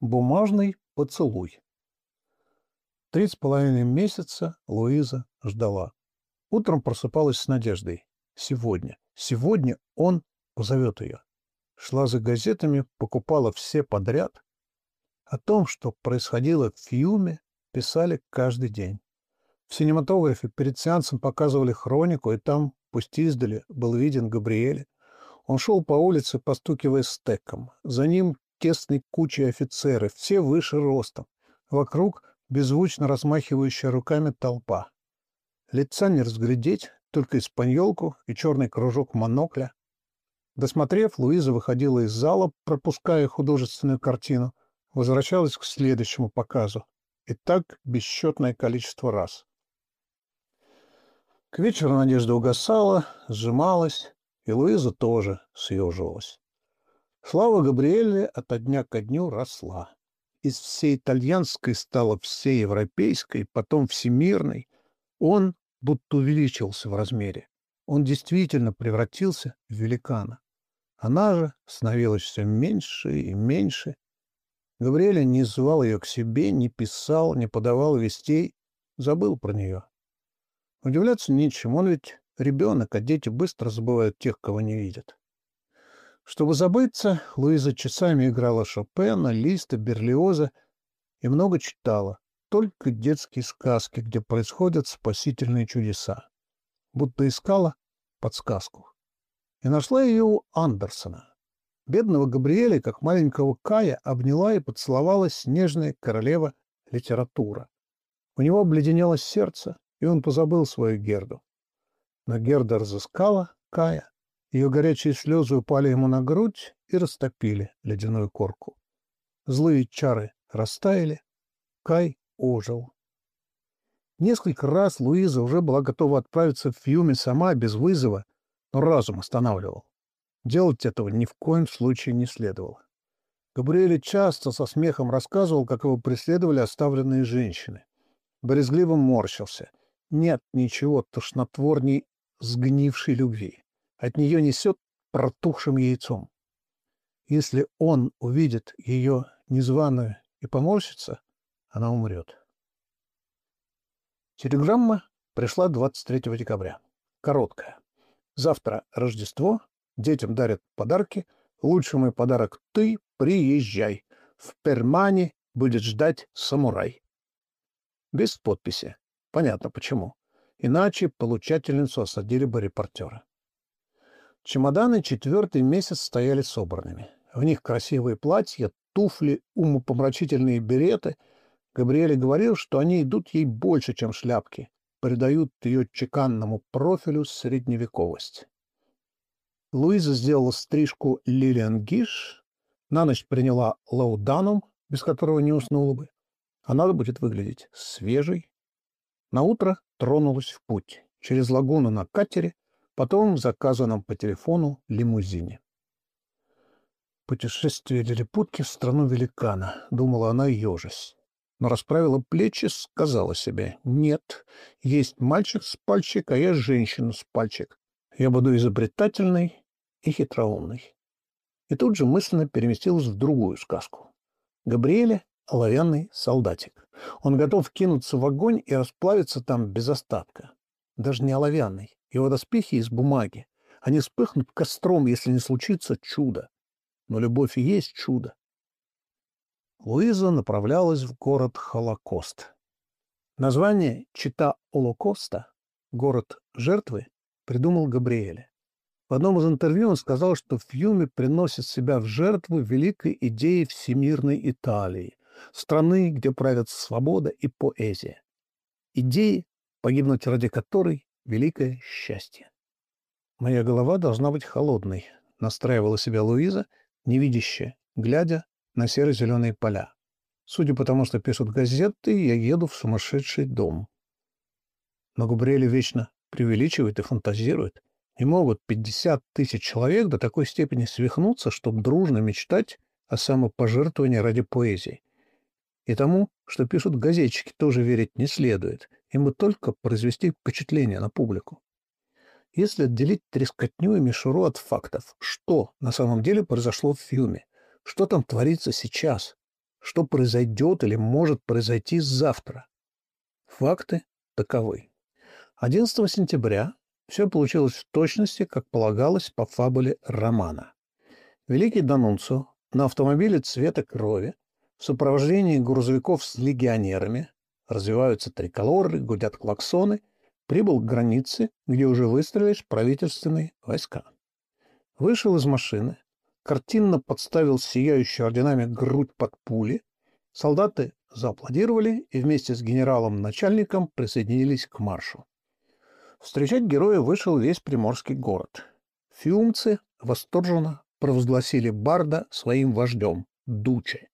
Бумажный поцелуй. Три с половиной месяца Луиза ждала. Утром просыпалась с надеждой. Сегодня, сегодня он позовет ее. Шла за газетами, покупала все подряд. О том, что происходило в Фиуме, писали каждый день. В синематографе перед сеансом показывали хронику, и там, пусть издали, был виден Габриэль. Он шел по улице, постукивая стеком. За ним тесной кучей офицеры, все выше ростом. Вокруг беззвучно размахивающая руками толпа. Лица не разглядеть, только испаньолку и черный кружок монокля. Досмотрев, Луиза выходила из зала, пропуская художественную картину, возвращалась к следующему показу. И так бесчетное количество раз. К вечеру надежда угасала, сжималась, и Луиза тоже съеживалась. Слава Габриэле от дня ко дню росла. Из всей итальянской стала всеевропейской, потом всемирной. Он будто увеличился в размере. Он действительно превратился в великана. Она же становилась все меньше и меньше. Габриэля не звал ее к себе, не писал, не подавал вестей, забыл про нее. Удивляться нечем, он ведь ребенок, а дети быстро забывают тех, кого не видят. Чтобы забыться, Луиза часами играла Шопена, Листа, Берлиоза и много читала. Только детские сказки, где происходят спасительные чудеса. Будто искала подсказку. И нашла ее у Андерсона. Бедного Габриэля, как маленького Кая, обняла и поцеловала снежная королева литература. У него обледенело сердце, и он позабыл свою Герду. Но Герда разыскала Кая ее горячие слезы упали ему на грудь и растопили ледяную корку. Злые чары растаяли. Кай ожил. Несколько раз Луиза уже была готова отправиться в Фьюми сама, без вызова, но разум останавливал. Делать этого ни в коем случае не следовало. Габриэль часто со смехом рассказывал, как его преследовали оставленные женщины. Борезгливо морщился. Нет ничего тошнотворней сгнившей любви. От нее несет протухшим яйцом. Если он увидит ее незваную и поморщится, она умрет. Телеграмма пришла 23 декабря. Короткая. Завтра Рождество, детям дарят подарки. Лучший мой подарок — ты приезжай. В Пермане будет ждать самурай. Без подписи. Понятно почему. Иначе получательницу осадили бы репортеры. Чемоданы четвертый месяц стояли собранными. В них красивые платья, туфли, умопомрачительные береты. Габриэль говорил, что они идут ей больше, чем шляпки, придают ее чеканному профилю средневековость. Луиза сделала стрижку Лилиан Гиш, на ночь приняла лауданум, без которого не уснула бы, а надо будет выглядеть свежей. На утро тронулась в путь через лагуну на катере, потом в заказанном по телефону лимузине. Путешествие лилипутки в страну великана, думала она ежась. Но расправила плечи, сказала себе, нет, есть мальчик с пальчик, а я женщина с пальчик. Я буду изобретательной и хитроумной. И тут же мысленно переместилась в другую сказку. Габриэля — оловянный солдатик. Он готов кинуться в огонь и расплавиться там без остатка. Даже не оловянный, его доспехи из бумаги. Они вспыхнут костром, если не случится чудо. Но любовь и есть чудо. Луиза направлялась в город Холокост. Название «Чита Олокоста» — город жертвы — придумал Габриэле. В одном из интервью он сказал, что Фьюми приносит себя в жертву великой идеи всемирной Италии, страны, где правят свобода и поэзия. Идеи, погибнуть ради которой великое счастье. Моя голова должна быть холодной, настраивала себя Луиза, невидящая, глядя на серо-зеленые поля. Судя по тому, что пишут газеты, я еду в сумасшедший дом. Но Габриэль вечно преувеличивает и фантазирует. Не могут 50 тысяч человек до такой степени свихнуться, чтобы дружно мечтать о самопожертвовании ради поэзии. И тому, что пишут газетчики, тоже верить не следует. Бы только произвести впечатление на публику. Если отделить трескотню и мишуру от фактов, что на самом деле произошло в фильме, что там творится сейчас, что произойдет или может произойти завтра. Факты таковы. 11 сентября все получилось в точности, как полагалось по фабуле романа. Великий Данунцо на автомобиле цвета крови в сопровождении грузовиков с легионерами, развиваются триколоры, гудят клаксоны, прибыл к границе, где уже выстроились правительственные войска. Вышел из машины, картинно подставил сияющую орденами грудь под пули, солдаты зааплодировали и вместе с генералом-начальником присоединились к маршу. Встречать героя вышел весь приморский город. Фиумцы восторженно провозгласили Барда своим вождем, Дуче.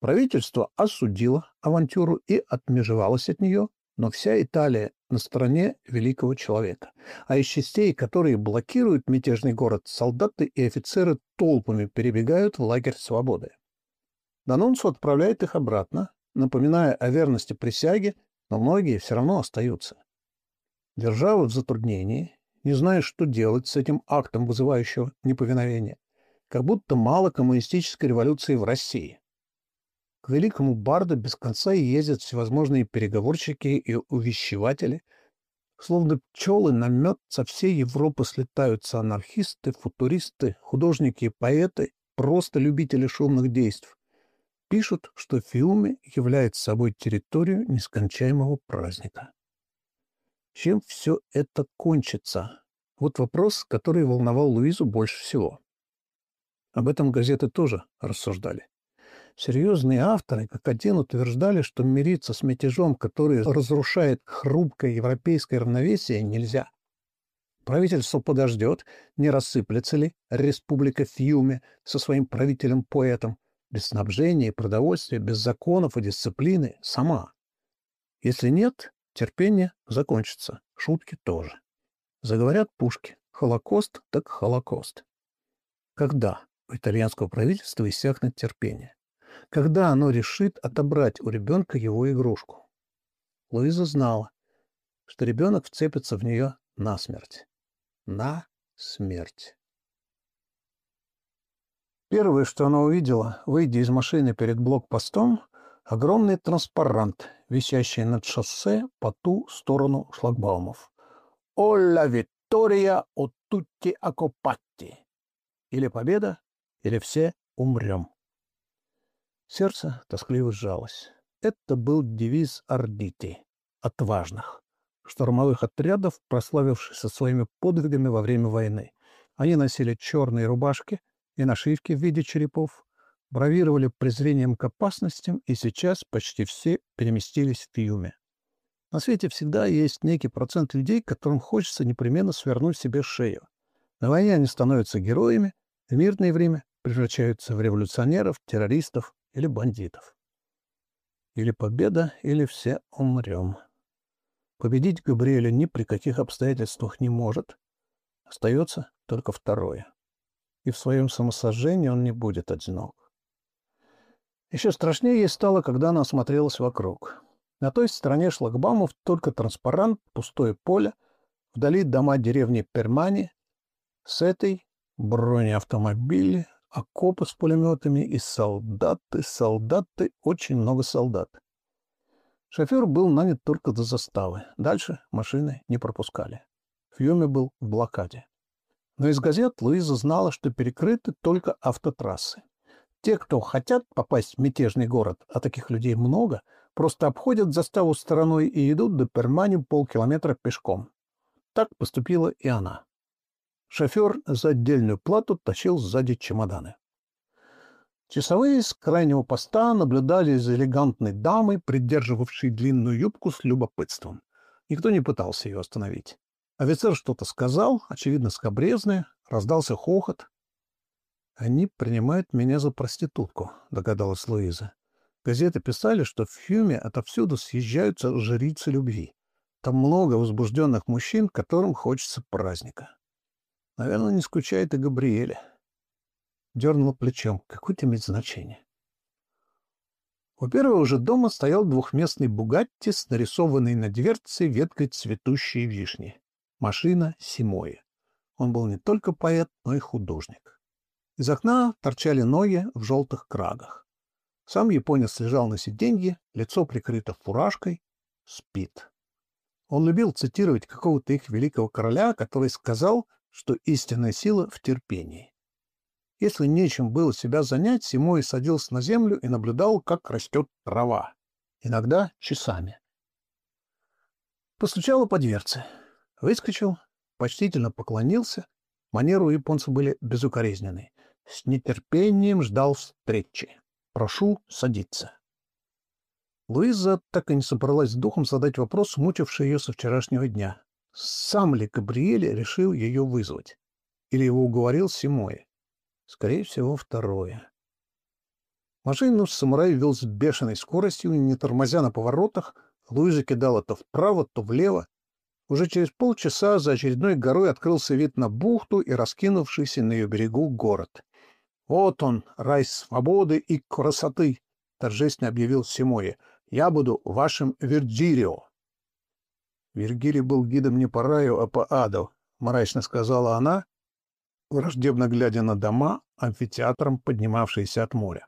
Правительство осудило авантюру и отмежевалось от нее, но вся Италия на стороне великого человека. А из частей, которые блокируют мятежный город, солдаты и офицеры толпами перебегают в лагерь свободы. Данунцу отправляет их обратно, напоминая о верности присяге, но многие все равно остаются. Держава в затруднении, не зная, что делать с этим актом, вызывающего неповиновение, как будто мало коммунистической революции в России. Великому барду без конца ездят всевозможные переговорщики и увещеватели. Словно пчелы на мед со всей Европы слетаются анархисты, футуристы, художники и поэты, просто любители шумных действий. Пишут, что Фиуме является собой территорию нескончаемого праздника. Чем все это кончится? Вот вопрос, который волновал Луизу больше всего. Об этом газеты тоже рассуждали. Серьезные авторы, как один, утверждали, что мириться с мятежом, который разрушает хрупкое европейское равновесие, нельзя. Правительство подождет, не рассыплется ли республика Фьюме со своим правителем-поэтом, без снабжения и продовольствия, без законов и дисциплины, сама. Если нет, терпение закончится, шутки тоже. Заговорят пушки. Холокост так холокост. Когда у итальянского правительства иссякнет терпение? Когда оно решит отобрать у ребенка его игрушку. Луиза знала, что ребенок вцепится в нее насмерть. На смерть. Первое, что она увидела, выйдя из машины перед блокпостом, огромный транспарант, висящий над шоссе по ту сторону шлагбаумов. «Оля Виктория о тутти акопатти!» Или победа, или все умрем. Сердце тоскливо сжалось. Это был девиз Ардити — отважных, штурмовых отрядов, прославившихся своими подвигами во время войны. Они носили черные рубашки и нашивки в виде черепов, бравировали презрением к опасностям, и сейчас почти все переместились в Фиуме. На свете всегда есть некий процент людей, которым хочется непременно свернуть себе шею. На войне они становятся героями, в мирное время превращаются в революционеров, террористов, или бандитов. Или победа, или все умрем. Победить Габриэля ни при каких обстоятельствах не может. Остается только второе. И в своем самосожжении он не будет одинок. Еще страшнее ей стало, когда она осмотрелась вокруг. На той стороне шлагбаумов только транспарант, пустое поле, вдали дома деревни Пермани, с этой бронеавтомобили, окопы с пулеметами и солдаты, солдаты, очень много солдат. Шофер был нанят только до заставы. Дальше машины не пропускали. Фьюме был в блокаде. Но из газет Луиза знала, что перекрыты только автотрассы. Те, кто хотят попасть в мятежный город, а таких людей много, просто обходят заставу стороной и идут до Пермани полкилометра пешком. Так поступила и она. Шофер за отдельную плату тащил сзади чемоданы. Часовые с крайнего поста наблюдали за элегантной дамой, придерживавшей длинную юбку с любопытством. Никто не пытался ее остановить. Офицер что-то сказал, очевидно, скобрезное, раздался хохот. «Они принимают меня за проститутку», — догадалась Луиза. Газеты писали, что в Фьюме отовсюду съезжаются жрицы любви. Там много возбужденных мужчин, которым хочется праздника. Наверное, не скучает и Габриэля. Дернул плечом. Какое-то имеет значение. У первого же дома стоял двухместный «Бугатти» с нарисованной на дверце веткой цветущей вишни. Машина Симои. Он был не только поэт, но и художник. Из окна торчали ноги в желтых крагах. Сам японец лежал на сиденье, лицо прикрыто фуражкой, спит. Он любил цитировать какого-то их великого короля, который сказал, что истинная сила в терпении. Если нечем было себя занять, Симой садился на землю и наблюдал, как растет трава. Иногда часами. Постучало по дверце. Выскочил, почтительно поклонился. Манеры у японца были безукоризненные. С нетерпением ждал встречи. Прошу садиться. Луиза так и не собралась с духом задать вопрос, мучивший ее со вчерашнего дня. Сам ли Габриэль решил ее вызвать? Или его уговорил Симоя? Скорее всего, второе. Машину самурай вел с бешеной скоростью, не тормозя на поворотах. Луиза кидала то вправо, то влево. Уже через полчаса за очередной горой открылся вид на бухту и раскинувшийся на ее берегу город. «Вот он, рай свободы и красоты!» — торжественно объявил Симоя. «Я буду вашим Вирдзирио». Вергилий был гидом не по раю, а по аду, — мрачно сказала она, враждебно глядя на дома, амфитеатром поднимавшиеся от моря.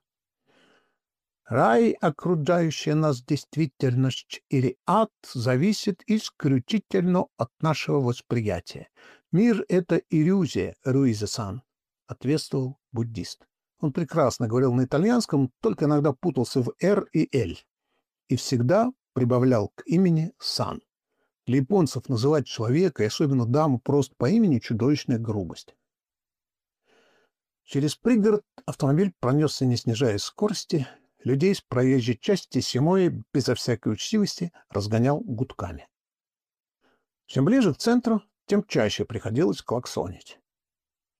Рай, окружающая нас действительность или ад, зависит исключительно от нашего восприятия. Мир — это иллюзия, Руиза-сан, — ответствовал буддист. Он прекрасно говорил на итальянском, только иногда путался в «р» и «л» и всегда прибавлял к имени «сан». Японцев называть человека, и особенно даму, просто по имени — чудовищная грубость. Через пригород автомобиль пронесся, не снижая скорости. Людей с проезжей части Симои безо всякой учтивости разгонял гудками. Чем ближе к центру, тем чаще приходилось клаксонить.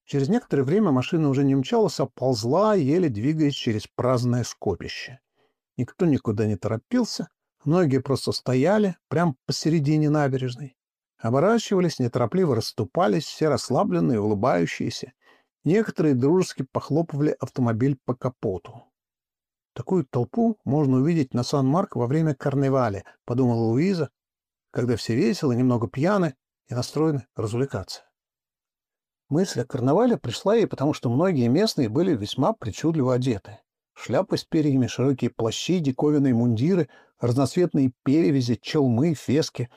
Через некоторое время машина уже не мчалась, а ползла, еле двигаясь через праздное скопище. Никто никуда не торопился, многие просто стояли прямо посередине набережной. Оборачивались, неторопливо расступались, все расслабленные, улыбающиеся. Некоторые дружески похлопывали автомобиль по капоту. Такую толпу можно увидеть на Сан-Марк во время карнаваля, подумала Луиза, когда все весело, немного пьяны и настроены развлекаться. Мысль о карнавале пришла ей, потому что многие местные были весьма причудливо одеты. Шляпы с перьями, широкие плащи, диковинные мундиры, разноцветные перевязи, челмы, фески,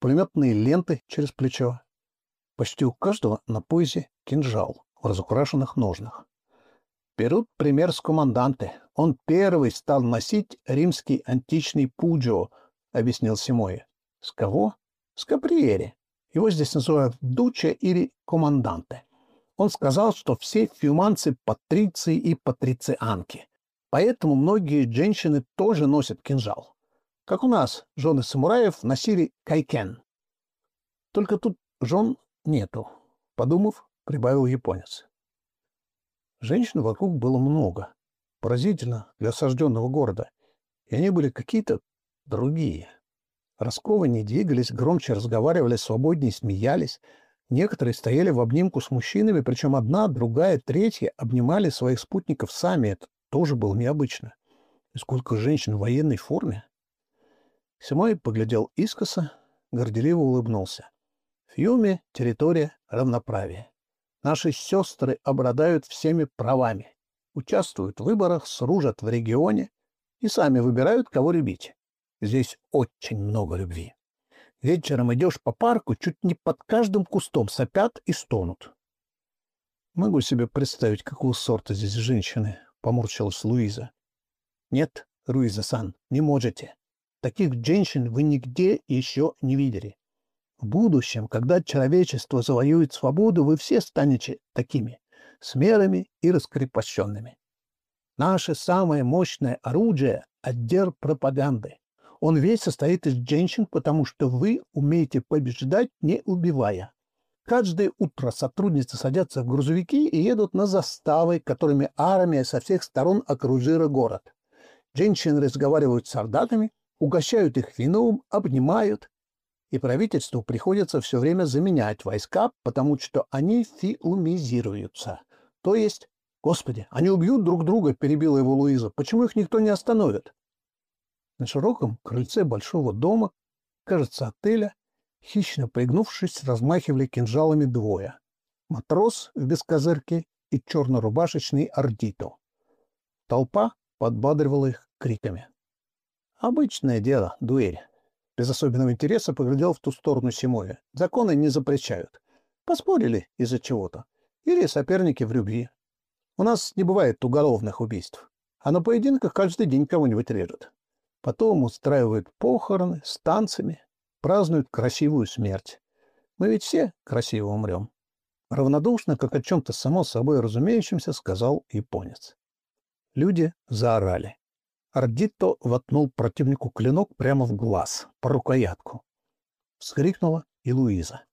пулеметные ленты через плечо. Почти у каждого на поясе кинжал в разукрашенных ножнах. Берут пример с команданты. Он первый стал носить римский античный пуджио, объяснил Симоя. С кого? С Каприери. Его здесь называют Дуча или Команданте. Он сказал, что все фюманцы — патриции и патрицианки. Поэтому многие женщины тоже носят кинжал. Как у нас жены самураев носили кайкен. Только тут жен нету, подумав, прибавил японец. Женщин вокруг было много. Поразительно для осажденного города. И они были какие-то другие. Раскованнее двигались, громче разговаривали, свободнее смеялись. Некоторые стояли в обнимку с мужчинами, причем одна, другая, третья обнимали своих спутников сами. Это тоже было необычно. И сколько женщин в военной форме. Симой поглядел искоса, горделиво улыбнулся. Фьюме — территория равноправия. Наши сестры обладают всеми правами, участвуют в выборах, служат в регионе и сами выбирают, кого любить. Здесь очень много любви. Вечером идешь по парку, чуть не под каждым кустом сопят и стонут. Могу себе представить, какого сорта здесь женщины, — поморщилась Луиза. Нет, Луиза-сан, не можете. Таких женщин вы нигде еще не видели. В будущем, когда человечество завоюет свободу, вы все станете такими, смелыми и раскрепощенными. Наше самое мощное оружие — отдел пропаганды. Он весь состоит из женщин, потому что вы умеете побеждать, не убивая. Каждое утро сотрудницы садятся в грузовики и едут на заставы, которыми армия со всех сторон окружила город. Женщины разговаривают с солдатами, угощают их вином, обнимают. И правительству приходится все время заменять войска, потому что они фиумизируются. То есть, господи, они убьют друг друга, перебила его Луиза. Почему их никто не остановит? На широком крыльце большого дома, кажется, отеля, хищно пригнувшись, размахивали кинжалами двое. Матрос в бескозырке и чернорубашечный ордито. Толпа подбадривала их криками. Обычное дело, дуэль. Без особенного интереса поглядел в ту сторону Симоя. Законы не запрещают. Поспорили из-за чего-то. Или соперники в любви. У нас не бывает уголовных убийств. А на поединках каждый день кого-нибудь режут. Потом устраивают похороны с танцами, празднуют красивую смерть. Мы ведь все красиво умрем. Равнодушно, как о чем-то само собой разумеющемся, сказал японец. Люди заорали. Ардито воткнул противнику клинок прямо в глаз, по рукоятку. Вскрикнула и Луиза.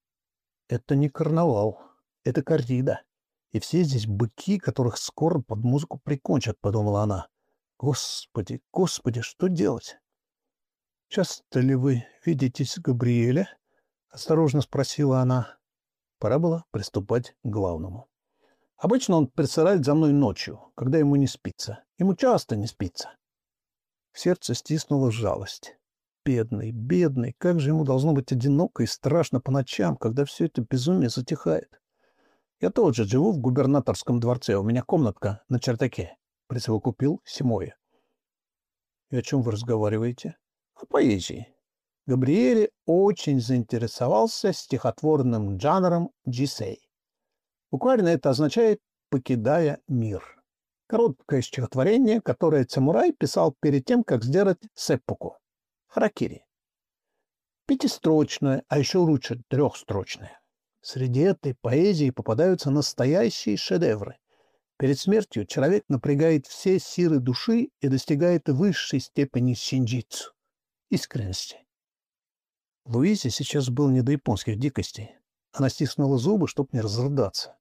Это не карнавал, это коррида. И все здесь быки, которых скоро под музыку прикончат, подумала она. Господи, господи, что делать? Часто ли вы видитесь Габриэля? Осторожно спросила она. Пора было приступать к главному. Обычно он присылает за мной ночью, когда ему не спится. Ему часто не спится. В сердце стиснула жалость. Бедный, бедный, как же ему должно быть одиноко и страшно по ночам, когда все это безумие затихает. Я тоже живу в губернаторском дворце, у меня комнатка на чердаке. Присовокупил Симоя. И о чем вы разговариваете? О поэзии. Габриэле очень заинтересовался стихотворным жанром джисей. Буквально это означает «покидая мир». Короткое стихотворение, которое самурай писал перед тем, как сделать сеппуку. Харакири. Пятистрочное, а еще лучше трехстрочное. Среди этой поэзии попадаются настоящие шедевры. Перед смертью человек напрягает все силы души и достигает высшей степени синджитсу — искренности. Луизе сейчас был не до японских дикостей. Она стиснула зубы, чтобы не разрыдаться.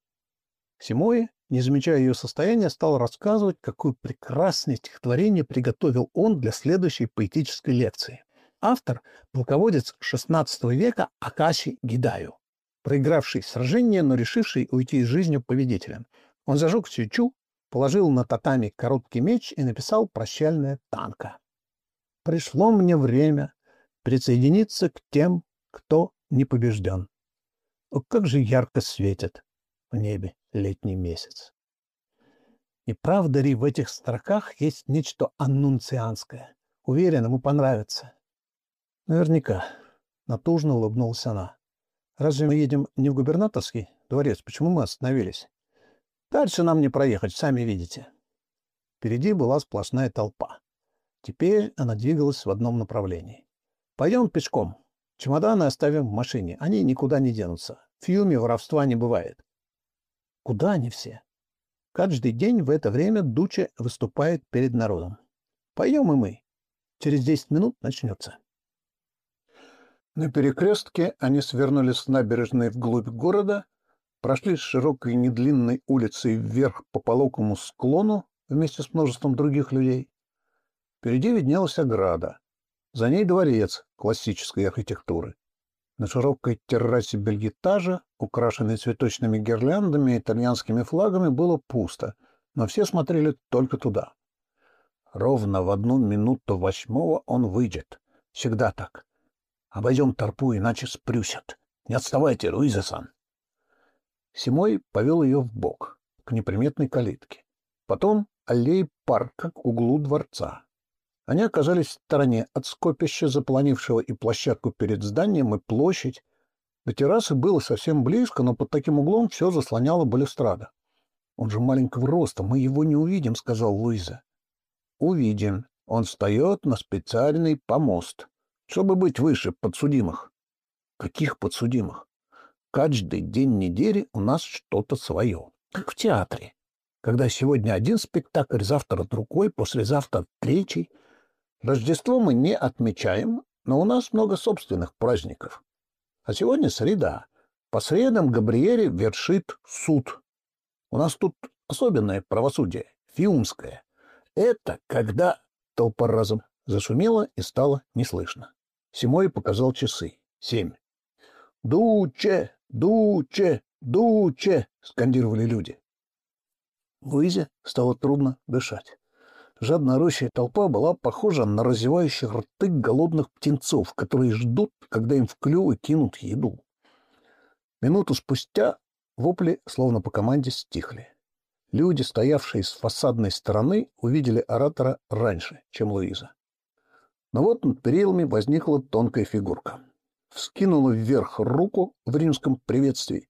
Симои не замечая ее состояния, стал рассказывать, какое прекрасное стихотворение приготовил он для следующей поэтической лекции. Автор – полководец XVI века Акаши Гидаю, проигравший сражение, но решивший уйти из жизни победителем. Он зажег свечу, положил на татами короткий меч и написал прощальное танка. «Пришло мне время присоединиться к тем, кто не побежден. О, как же ярко светит в небе летний месяц. И правда ли в этих строках есть нечто аннунцианское? Уверен, ему понравится. Наверняка. Натужно улыбнулась она. Разве мы едем не в губернаторский дворец? Почему мы остановились? Дальше нам не проехать, сами видите. Впереди была сплошная толпа. Теперь она двигалась в одном направлении. Пойдем пешком. Чемоданы оставим в машине. Они никуда не денутся. В Фьюме воровства не бывает. Куда они все? Каждый день в это время Дуче выступает перед народом. Пойдем и мы. Через десять минут начнется. На перекрестке они свернули с набережной вглубь города, прошли с широкой недлинной улицей вверх по пологому склону вместе с множеством других людей. Впереди виднелась ограда. За ней дворец классической архитектуры. На широкой террасе бельгитажа, украшенной цветочными гирляндами и итальянскими флагами, было пусто, но все смотрели только туда. Ровно в одну минуту восьмого он выйдет. Всегда так. Обойдем торпу, иначе спрюсят. Не отставайте, Луиза-сан. Симой повел ее в бок к неприметной калитке. Потом аллеи парка к углу дворца. Они оказались в стороне от скопища, заполонившего и площадку перед зданием, и площадь. До террасы было совсем близко, но под таким углом все заслоняло балюстрада. «Он же маленького роста, мы его не увидим», — сказал Луиза. «Увидим. Он встает на специальный помост, чтобы быть выше подсудимых». «Каких подсудимых?» «Каждый день недели у нас что-то свое, как в театре. Когда сегодня один спектакль, завтра другой, послезавтра третий — Рождество мы не отмечаем, но у нас много собственных праздников. А сегодня среда. По средам Габриэле вершит суд. У нас тут особенное правосудие, фиумское. Это когда толпа разом зашумела и стало не слышно. Симой показал часы. Семь. «Дуче! Дуче! Дуче!» — скандировали люди. Луизе стало трудно дышать. Жадно орущая толпа была похожа на разевающих рты голодных птенцов, которые ждут, когда им в клювы кинут еду. Минуту спустя вопли, словно по команде, стихли. Люди, стоявшие с фасадной стороны, увидели оратора раньше, чем Луиза. Но вот над перилами возникла тонкая фигурка. Вскинула вверх руку в римском приветствии.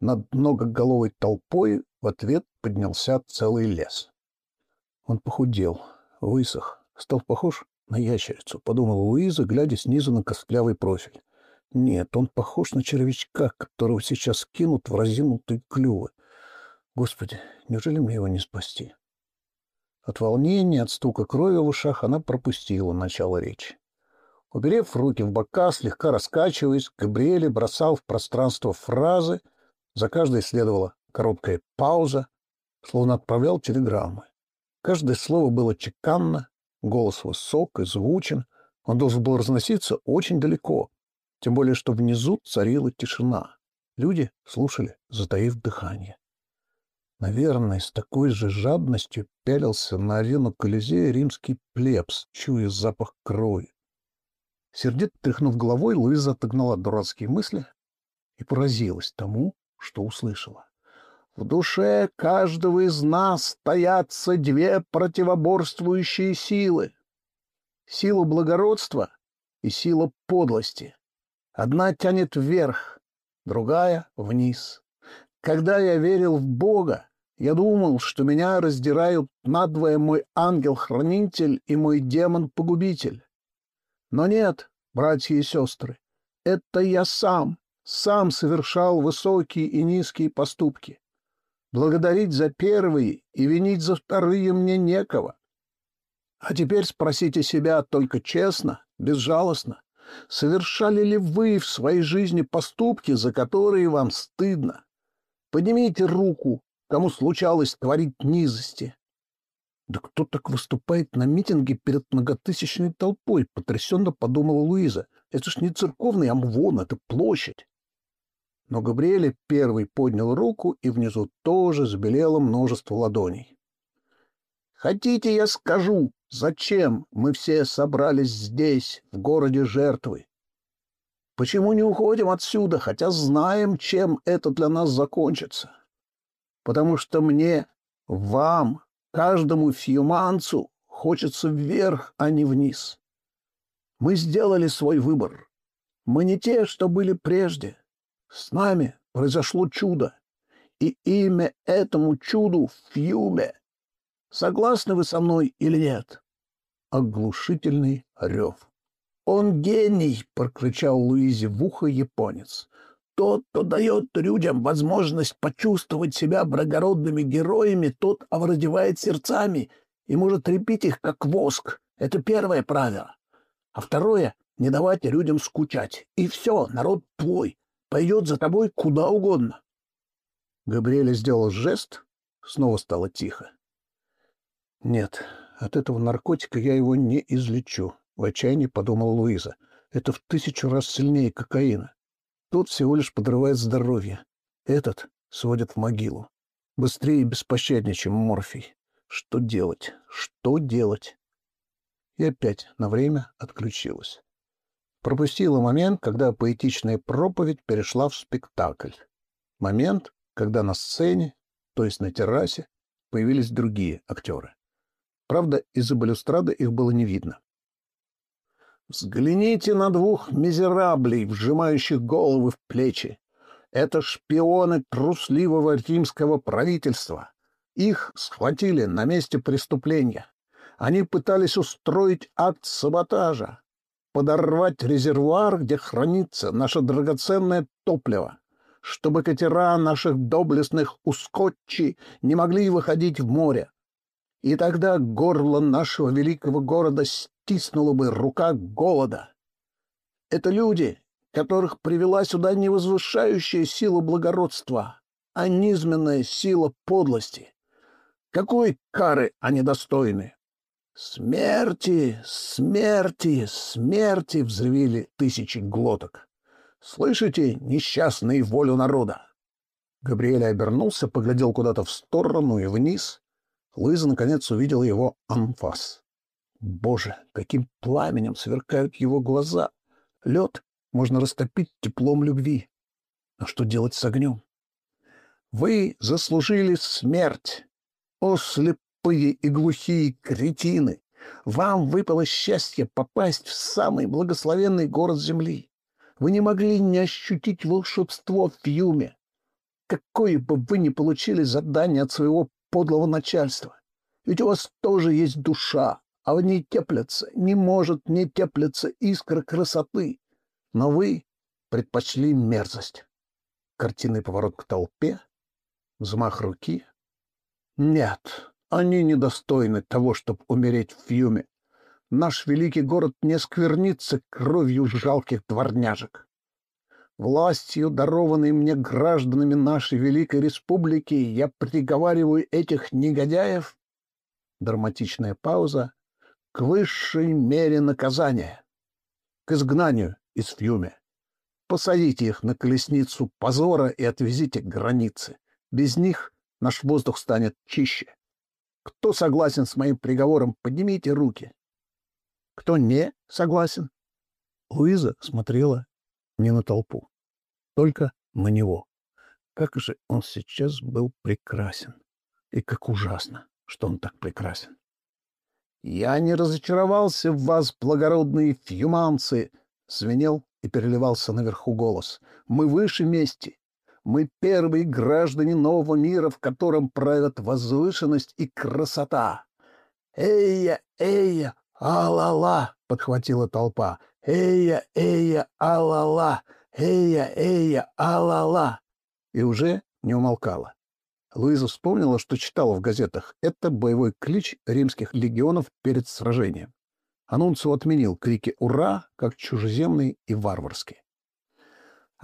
Над многоголовой толпой в ответ поднялся целый лес. Он похудел, высох, стал похож на ящерицу, подумала Луиза, глядя снизу на костлявый профиль. Нет, он похож на червячка, которого сейчас кинут в разинутые клювы. Господи, неужели мне его не спасти? От волнения, от стука крови в ушах она пропустила начало речи. Уберев руки в бока, слегка раскачиваясь, Габриэле бросал в пространство фразы, за каждой следовала короткая пауза, словно отправлял телеграммы. Каждое слово было чеканно, голос высок и звучен, он должен был разноситься очень далеко, тем более что внизу царила тишина. Люди слушали, затаив дыхание. Наверное, с такой же жадностью пялился на арену Колизея римский плебс, чуя запах крови. Сердито тряхнув головой, Луиза отогнала дурацкие мысли и поразилась тому, что услышала. В душе каждого из нас стоятся две противоборствующие силы. Сила благородства и сила подлости. Одна тянет вверх, другая — вниз. Когда я верил в Бога, я думал, что меня раздирают надвое мой ангел-хранитель и мой демон-погубитель. Но нет, братья и сестры, это я сам, сам совершал высокие и низкие поступки. Благодарить за первые и винить за вторые мне некого. А теперь спросите себя только честно, безжалостно, совершали ли вы в своей жизни поступки, за которые вам стыдно? Поднимите руку, кому случалось творить низости. Да кто так выступает на митинге перед многотысячной толпой? Потрясенно подумала Луиза. Это ж не церковный амвон, это площадь. Но Габриэль первый поднял руку, и внизу тоже забелело множество ладоней. «Хотите, я скажу, зачем мы все собрались здесь, в городе жертвы? Почему не уходим отсюда, хотя знаем, чем это для нас закончится? Потому что мне, вам, каждому фьюманцу хочется вверх, а не вниз. Мы сделали свой выбор. Мы не те, что были прежде. С нами произошло чудо, и имя этому чуду — Фьюме. Согласны вы со мной или нет? Оглушительный рев. «Он гений!» — прокричал Луизе в ухо японец. «Тот, кто дает людям возможность почувствовать себя благородными героями, тот овладевает сердцами и может трепить их, как воск. Это первое правило. А второе — не давать людям скучать. И все, народ твой, пойдет за тобой куда угодно». Габриэль сделал жест, снова стало тихо. «Нет, от этого наркотика я его не излечу», — в отчаянии подумала Луиза. «Это в тысячу раз сильнее кокаина. Тот всего лишь подрывает здоровье. Этот сводит в могилу. Быстрее и беспощаднее, чем морфий. Что делать? Что делать?» И опять на время отключилась. Пропустила момент, когда поэтичная проповедь перешла в спектакль. Момент, когда на сцене, то есть на террасе, появились другие актеры. Правда, из-за балюстрады их было не видно. Взгляните на двух мизераблей, вжимающих головы в плечи. Это шпионы трусливого римского правительства. Их схватили на месте преступления. Они пытались устроить акт саботажа, подорвать резервуар, где хранится наше драгоценное топливо, чтобы катера наших доблестных ускотчи не могли выходить в море. И тогда горло нашего великого города стиснула бы рука голода. Это люди, которых привела сюда не возвышающая сила благородства, а низменная сила подлости. Какой кары они достойны? «Смерти! Смерти! Смерти!» — взревели тысячи глоток. «Слышите, несчастные волю народа?» Габриэль обернулся, поглядел куда-то в сторону и вниз. Луиза, наконец, увидела его анфас. Боже, каким пламенем сверкают его глаза! Лед можно растопить теплом любви. А что делать с огнем? Вы заслужили смерть, О, слепые и глухие кретины! Вам выпало счастье попасть в самый благословенный город Земли. Вы не могли не ощутить волшебство в Фьюме. Какое бы вы ни получили задание от своего подлого начальства. Ведь у вас тоже есть душа, а в ней теплятся, не может не теплиться искра красоты. Но вы предпочли мерзость. Картинный поворот к толпе, взмах руки. Нет, они недостойны того, чтобы умереть в Фьюме. Наш великий город не сквернится кровью жалких дворняжек. Властью, дарованной мне гражданами нашей великой республики, я приговариваю этих негодяев драматичная пауза, к высшей мере наказания, к изгнанию из Фьюме. Посадите их на колесницу позора и отвезите к границе. Без них наш воздух станет чище. Кто согласен с моим приговором, поднимите руки. Кто не согласен? Луиза смотрела не на толпу, только на него. Как же он сейчас был прекрасен и как ужасно что он так прекрасен. «Я не разочаровался в вас, благородные фьюманцы!» — звенел и переливался наверху голос. «Мы выше мести. Мы первые граждане нового мира, в котором правят возвышенность и красота. «Эя, эя, а-ла-ла!» — подхватила толпа. «Эя, эя, а-ла-ла! Эя, эя, а-ла-ла!» И уже не умолкала. Луиза вспомнила, что читала в газетах. Это боевой клич римских легионов перед сражением. Анунцио отменил крики «Ура!» как чужеземные и варварские.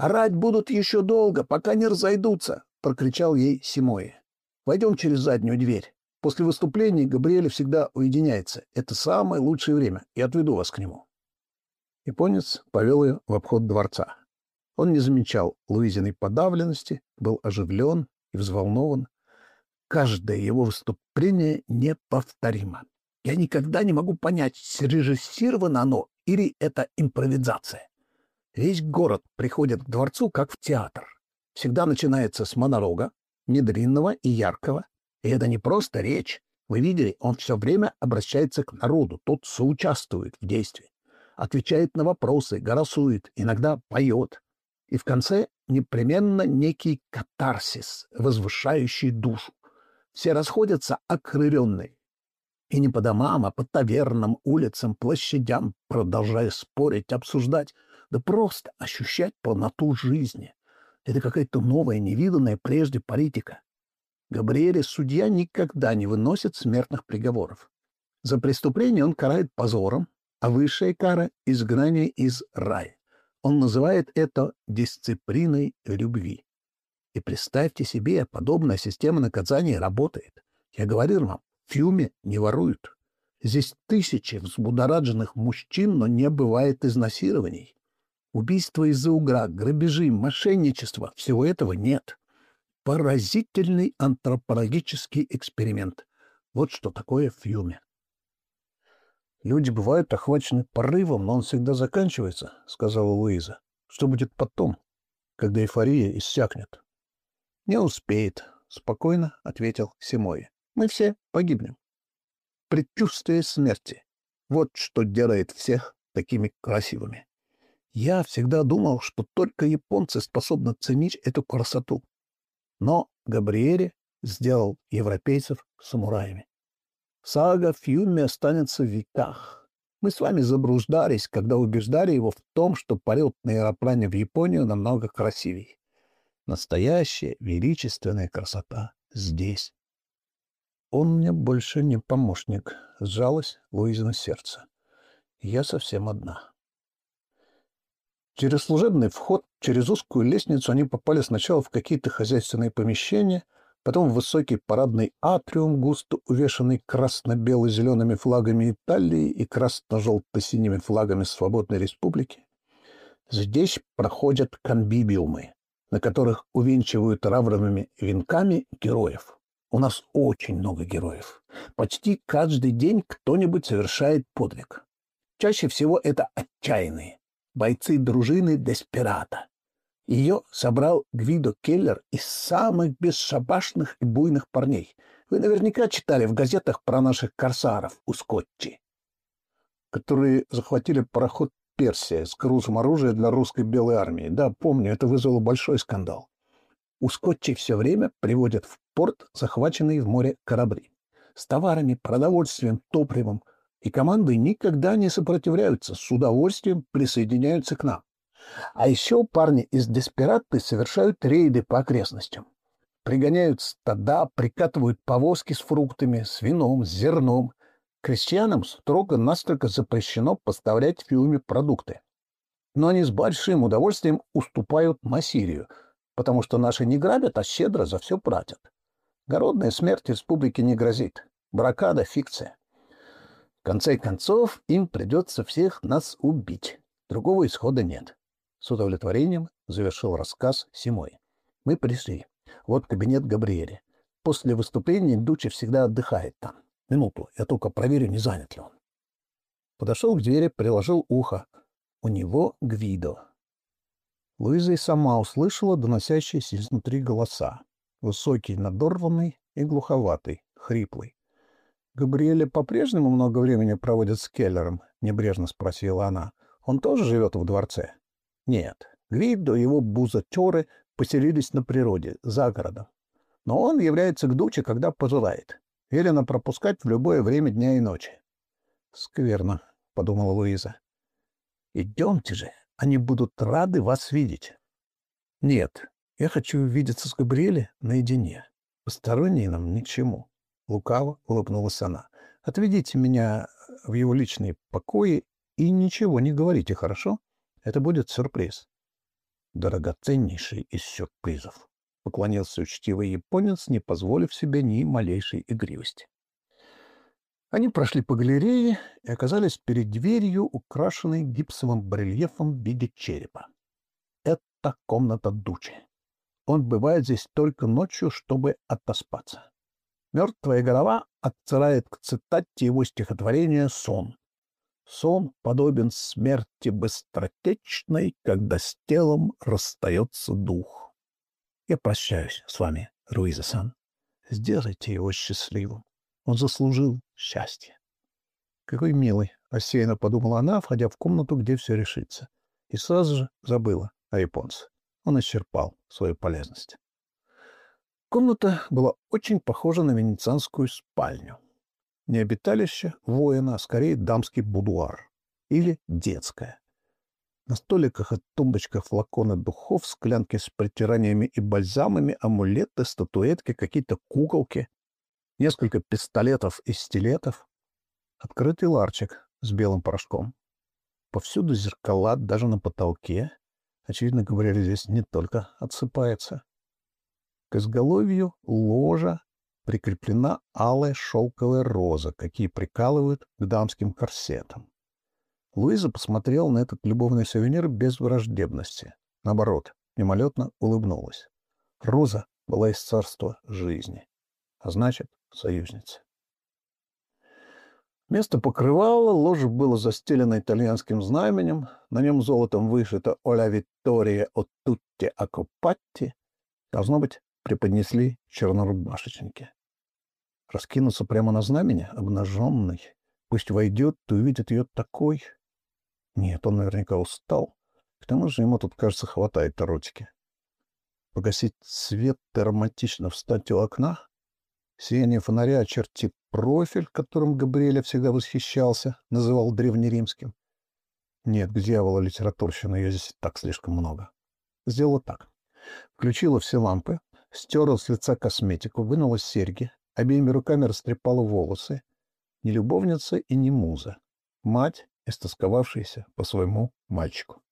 «Орать будут еще долго, пока не разойдутся!» — прокричал ей Симои. «Войдем через заднюю дверь. После выступлений Габриэль всегда уединяется. Это самое лучшее время. Я отведу вас к нему». Японец повел ее в обход дворца. Он не замечал Луизиной подавленности, был оживлен и взволнован. Каждое его выступление неповторимо. Я никогда не могу понять, срежиссировано оно или это импровизация. Весь город приходит к дворцу, как в театр. Всегда начинается с монолога, недлинного и яркого. И это не просто речь. Вы видели, он все время обращается к народу, тот соучаствует в действии, отвечает на вопросы, голосует, иногда поет. И в конце непременно некий катарсис, возвышающий душу. Все расходятся окрыленные. И не по домам, а по тавернам, улицам, площадям, продолжая спорить, обсуждать, да просто ощущать полноту жизни. Это какая-то новая, невиданная прежде политика. Габриэле судья никогда не выносит смертных приговоров. За преступление он карает позором, а высшая кара — изгнание из рая. Он называет это дисциплиной любви. И представьте себе, подобная система наказания работает. Я говорил вам, в Фьюме не воруют. Здесь тысячи взбудораженных мужчин, но не бывает изнасилований. Убийства из-за угра, грабежи, мошенничество — всего этого нет. Поразительный антропологический эксперимент. Вот что такое Фьюме. Люди бывают охвачены порывом, но он всегда заканчивается, — сказала Луиза. Что будет потом, когда эйфория иссякнет? — Не успеет, — спокойно ответил Симой. — Мы все погибнем. Предчувствие смерти. Вот что делает всех такими красивыми. Я всегда думал, что только японцы способны ценить эту красоту. Но Габриэле сделал европейцев самураями. Сага Фьюми останется в веках. Мы с вами заблуждались, когда убеждали его в том, что полет на аэроплане в Японию намного красивее. Настоящая величественная красота здесь. Он мне больше не помощник, сжалось Луизина сердце. Я совсем одна. Через служебный вход, через узкую лестницу они попали сначала в какие-то хозяйственные помещения — потом высокий парадный атриум, густо увешанный красно-бело-зелеными флагами Италии и красно-желто-синими флагами Свободной Республики. Здесь проходят конбибиумы, на которых увенчивают равными венками героев. У нас очень много героев. Почти каждый день кто-нибудь совершает подвиг. Чаще всего это отчаянные, бойцы дружины Деспирата, ее собрал Гвидо Келлер из самых бесшабашных и буйных парней. Вы наверняка читали в газетах про наших корсаров у Скотчи, которые захватили пароход «Персия» с грузом оружия для русской белой армии. Да, помню, это вызвало большой скандал. У Скотчи все время приводят в порт захваченные в море корабли с товарами, продовольствием, топливом, и команды никогда не сопротивляются, с удовольствием присоединяются к нам. А еще парни из Деспираты совершают рейды по окрестностям пригоняют стада, прикатывают повозки с фруктами, с вином, с зерном. Крестьянам строго-настрого запрещено поставлять Фиуме продукты. Но они с большим удовольствием уступают Массирию, потому что наши не грабят, а щедро за все платят. Городная смерть республике не грозит. Бракада — фикция. В конце концов, им придется всех нас убить. Другого исхода нет. С удовлетворением завершил рассказ Симой. Мы пришли. Вот кабинет Габриэля. После выступления Дучи всегда отдыхает там. Минуту, я только проверю, не занят ли он. Подошел к двери, приложил ухо. У него Гвидо. Луиза и сама услышала доносящиеся изнутри голоса. Высокий, надорванный и глуховатый, хриплый. «Габриэля по-прежнему много времени проводит с Келлером?» — небрежно спросила она. «Он тоже живет в дворце?» «Нет. Гвидо и его бузатеры поселились на природе, за городом. Но он является к дуче, когда пожелает. Велено пропускать в любое время дня и ночи. — Скверно, — подумала Луиза. — Идемте же, они будут рады вас видеть. — Нет, я хочу увидеться с Габриэле наедине. Посторонние нам ни к чему. Лукаво улыбнулась она. — Отведите меня в его личные покои и ничего не говорите, хорошо? Это будет сюрприз драгоценнейший из сюрпризов, — поклонился учтивый японец, не позволив себе ни малейшей игривости. Они прошли по галерее и оказались перед дверью, украшенной гипсовым барельефом в виде черепа. Это комната Дучи. Он бывает здесь только ночью, чтобы отоспаться. Мертвая голова отсылает к цитате его стихотворения «Сон», Сон подобен смерти быстротечной, когда с телом расстается дух. Я прощаюсь с вами, Руиза-сан. Сделайте его счастливым. Он заслужил счастье. Какой милый, рассеянно подумала она, входя в комнату, где все решится. И сразу же забыла о японце. Он исчерпал свою полезность. Комната была очень похожа на венецианскую спальню не обиталище воина, а скорее дамский будуар или детское. На столиках и тумбочках флаконы духов, склянки с притираниями и бальзамами, амулеты, статуэтки, какие-то куколки, несколько пистолетов и стилетов, открытый ларчик с белым порошком. Повсюду зеркала, даже на потолке. Очевидно, говорили, здесь не только отсыпается. К изголовью ложа прикреплена алая шелковая роза, какие прикалывают к дамским корсетам. Луиза посмотрела на этот любовный сувенир без враждебности. Наоборот, мимолетно улыбнулась. Роза была из царства жизни, а значит, союзница. Место покрывало, ложе было застелено итальянским знаменем, на нем золотом вышито «Оля Виттория от Тутти Акопатти». Должно быть, преподнесли чернорубашечники. Раскинуться прямо на знамени, обнаженный. Пусть войдет и увидит ее такой. Нет, он наверняка устал. К тому же ему тут, кажется, хватает эротики. Погасить свет романтично встать у окна. Сияние фонаря очертит профиль, которым Габриэля всегда восхищался, называл древнеримским. Нет, к дьяволу литературщины, ее здесь так слишком много. Сделала так. Включила все лампы, стерла с лица косметику, вынула серьги, обеими руками растрепала волосы. Не любовница и не муза. Мать, истосковавшаяся по своему мальчику.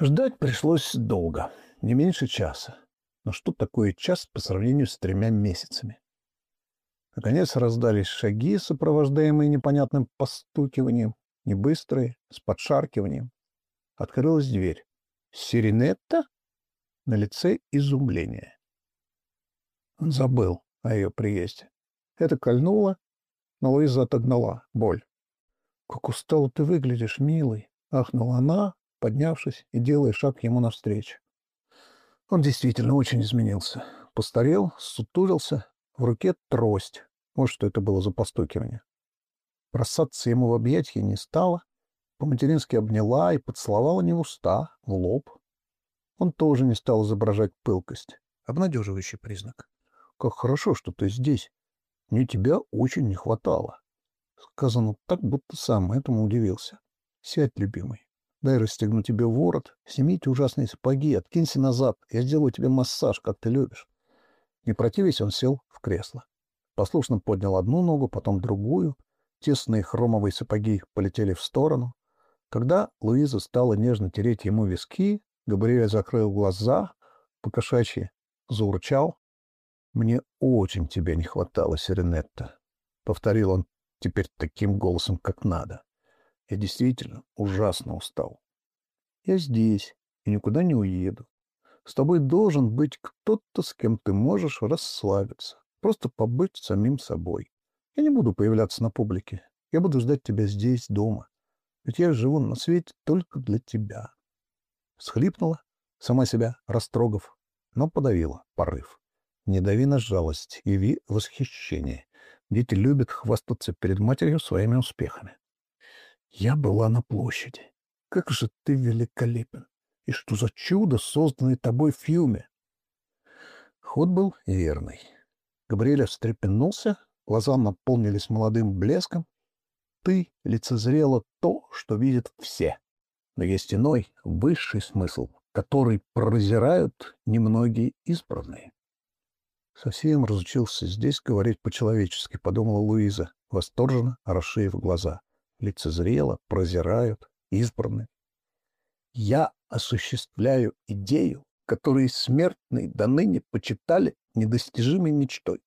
Ждать пришлось долго, не меньше часа. Но что такое час по сравнению с тремя месяцами? Наконец раздались шаги, сопровождаемые непонятным постукиванием, не быстрые, с подшаркиванием. Открылась дверь. «Сиренетта?» На лице изумление. Он забыл о ее приезде. Это кольнуло, но Луиза отогнала боль. «Как устал ты выглядишь, милый!» — ахнула она, поднявшись и делая шаг ему навстречу. Он действительно очень изменился. Постарел, сутулился, В руке трость. Вот что это было за постукивание. Бросаться ему в объятья не стала, по-матерински обняла и поцеловала не в уста, в лоб. Он тоже не стал изображать пылкость. Обнадеживающий признак. «Как хорошо, что ты здесь. Мне тебя очень не хватало». Сказано так, будто сам этому удивился. «Сядь, любимый. Дай расстегну тебе ворот, снимите ужасные сапоги, откинься назад. Я сделаю тебе массаж, как ты любишь». Не противясь, он сел в кресло. Послушно поднял одну ногу, потом другую. Тесные хромовые сапоги полетели в сторону. Когда Луиза стала нежно тереть ему виски, Габриэль закрыл глаза, покошачьи заурчал. «Мне очень тебя не хватало, Серенетта», — повторил он теперь таким голосом, как надо. «Я действительно ужасно устал. Я здесь и никуда не уеду. С тобой должен быть кто-то, с кем ты можешь расслабиться, просто побыть самим собой. Я не буду появляться на публике. Я буду ждать тебя здесь, дома. Ведь я живу на свете только для тебя. Схлипнула, сама себя растрогав, но подавила порыв. Не дави на жалость, яви восхищение. Дети любят хвастаться перед матерью своими успехами. Я была на площади. Как же ты великолепен! И что за чудо, созданное тобой Фьюме? Ход был верный. Габриэль встрепенулся, глаза наполнились молодым блеском, ты лицезрела то, что видят все. Но есть иной, высший смысл, который прозирают немногие избранные. Совсем разучился здесь говорить по-человечески, подумала Луиза, восторженно расширив глаза. Лицезрела, прозирают, избранные. Я осуществляю идею, которую смертные до ныне почитали недостижимой мечтой.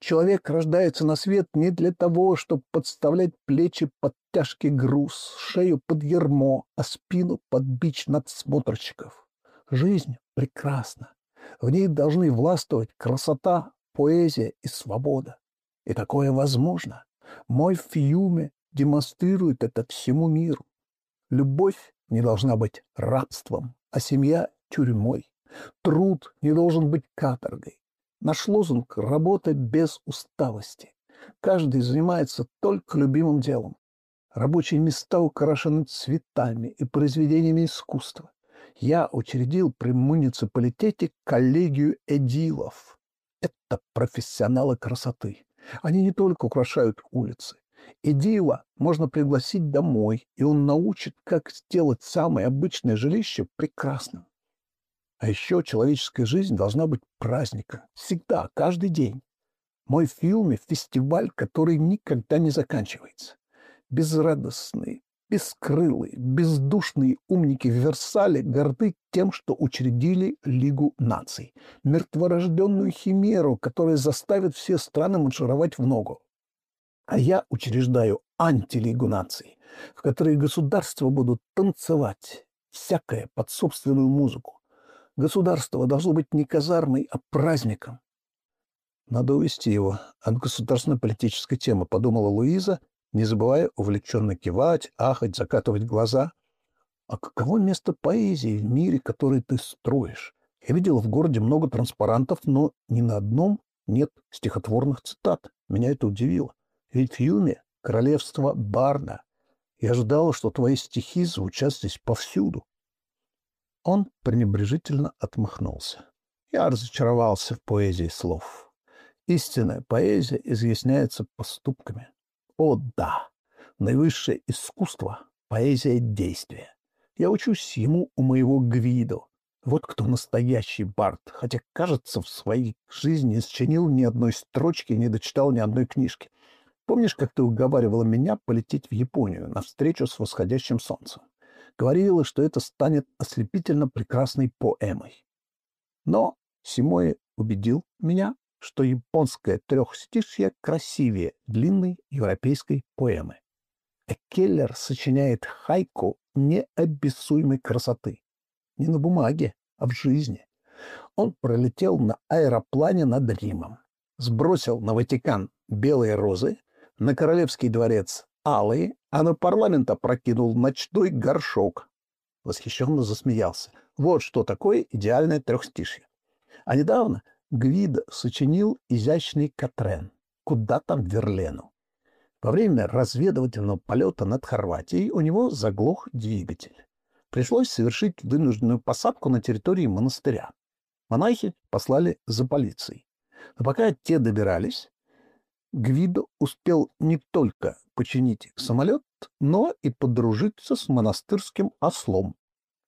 Человек рождается на свет не для того, чтобы подставлять плечи под тяжкий груз, шею под ермо, а спину под бич надсмотрщиков. Жизнь прекрасна. В ней должны властвовать красота, поэзия и свобода. И такое возможно. Мой Фиуме демонстрирует это всему миру. Любовь не должна быть рабством, а семья — тюрьмой. Труд не должен быть каторгой. Наш лозунг «Работа без усталости». Каждый занимается только любимым делом. Рабочие места украшены цветами и произведениями искусства. Я учредил при муниципалитете коллегию эдилов. Это профессионалы красоты. Они не только украшают улицы. Эдила можно пригласить домой, и он научит, как сделать самое обычное жилище прекрасным. А еще человеческая жизнь должна быть праздником. Всегда, каждый день. Мой фильм — фестиваль, который никогда не заканчивается. Безрадостные, бескрылые, бездушные умники в Версале горды тем, что учредили Лигу наций. Мертворожденную химеру, которая заставит все страны маршировать в ногу. А я учреждаю антилигу наций, в которой государства будут танцевать, всякое под собственную музыку Государство должно быть не казармой, а праздником. Надо увести его от государственной политической темы, подумала Луиза, не забывая увлеченно кивать, ахать, закатывать глаза. А каково место поэзии в мире, который ты строишь? Я видела в городе много транспарантов, но ни на одном нет стихотворных цитат. Меня это удивило. Ведь в Юме — королевство Барна. Я ожидала, что твои стихи звучат здесь повсюду. Он пренебрежительно отмахнулся. Я разочаровался в поэзии слов. Истинная поэзия изъясняется поступками. О, да! Наивысшее искусство — поэзия действия. Я учусь ему у моего Гвидо. Вот кто настоящий Барт, хотя, кажется, в своей жизни не сочинил ни одной строчки, не дочитал ни одной книжки. Помнишь, как ты уговаривала меня полететь в Японию на встречу с восходящим солнцем? говорила, что это станет ослепительно прекрасной поэмой. Но Симоэ убедил меня, что японское трехстишье красивее длинной европейской поэмы. Экеллер сочиняет хайку необессуемой красоты. Не на бумаге, а в жизни. Он пролетел на аэроплане над Римом, сбросил на Ватикан белые розы, на Королевский дворец алые, а на парламент опрокинул ночной горшок. Восхищенно засмеялся. Вот что такое идеальное трехстишье. А недавно Гвидо сочинил изящный Катрен. Куда там Верлену? Во время разведывательного полета над Хорватией у него заглох двигатель. Пришлось совершить вынужденную посадку на территории монастыря. Монахи послали за полицией. Но пока те добирались, Гвидо успел не только починить самолет, но и подружиться с монастырским ослом.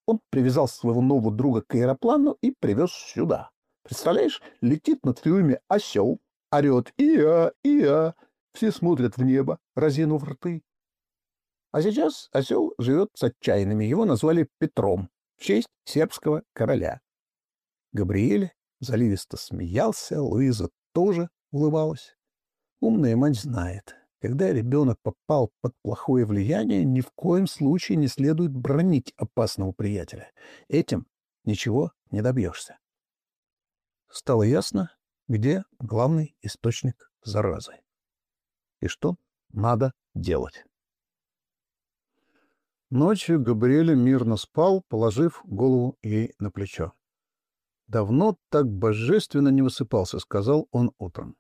Он привязал своего нового друга к аэроплану и привез сюда. Представляешь, летит над Фиуме осел, орет «Иа! Иа!» Все смотрят в небо, разинув рты. А сейчас осел живет с отчаянными. Его назвали Петром в честь сербского короля. Габриэль заливисто смеялся, Луиза тоже улыбалась. Умная мать знает, когда ребенок попал под плохое влияние, ни в коем случае не следует бронить опасного приятеля. Этим ничего не добьешься стало ясно, где главный источник заразы и что надо делать. Ночью Габриэля мирно спал, положив голову ей на плечо. «Давно так божественно не высыпался», — сказал он утром.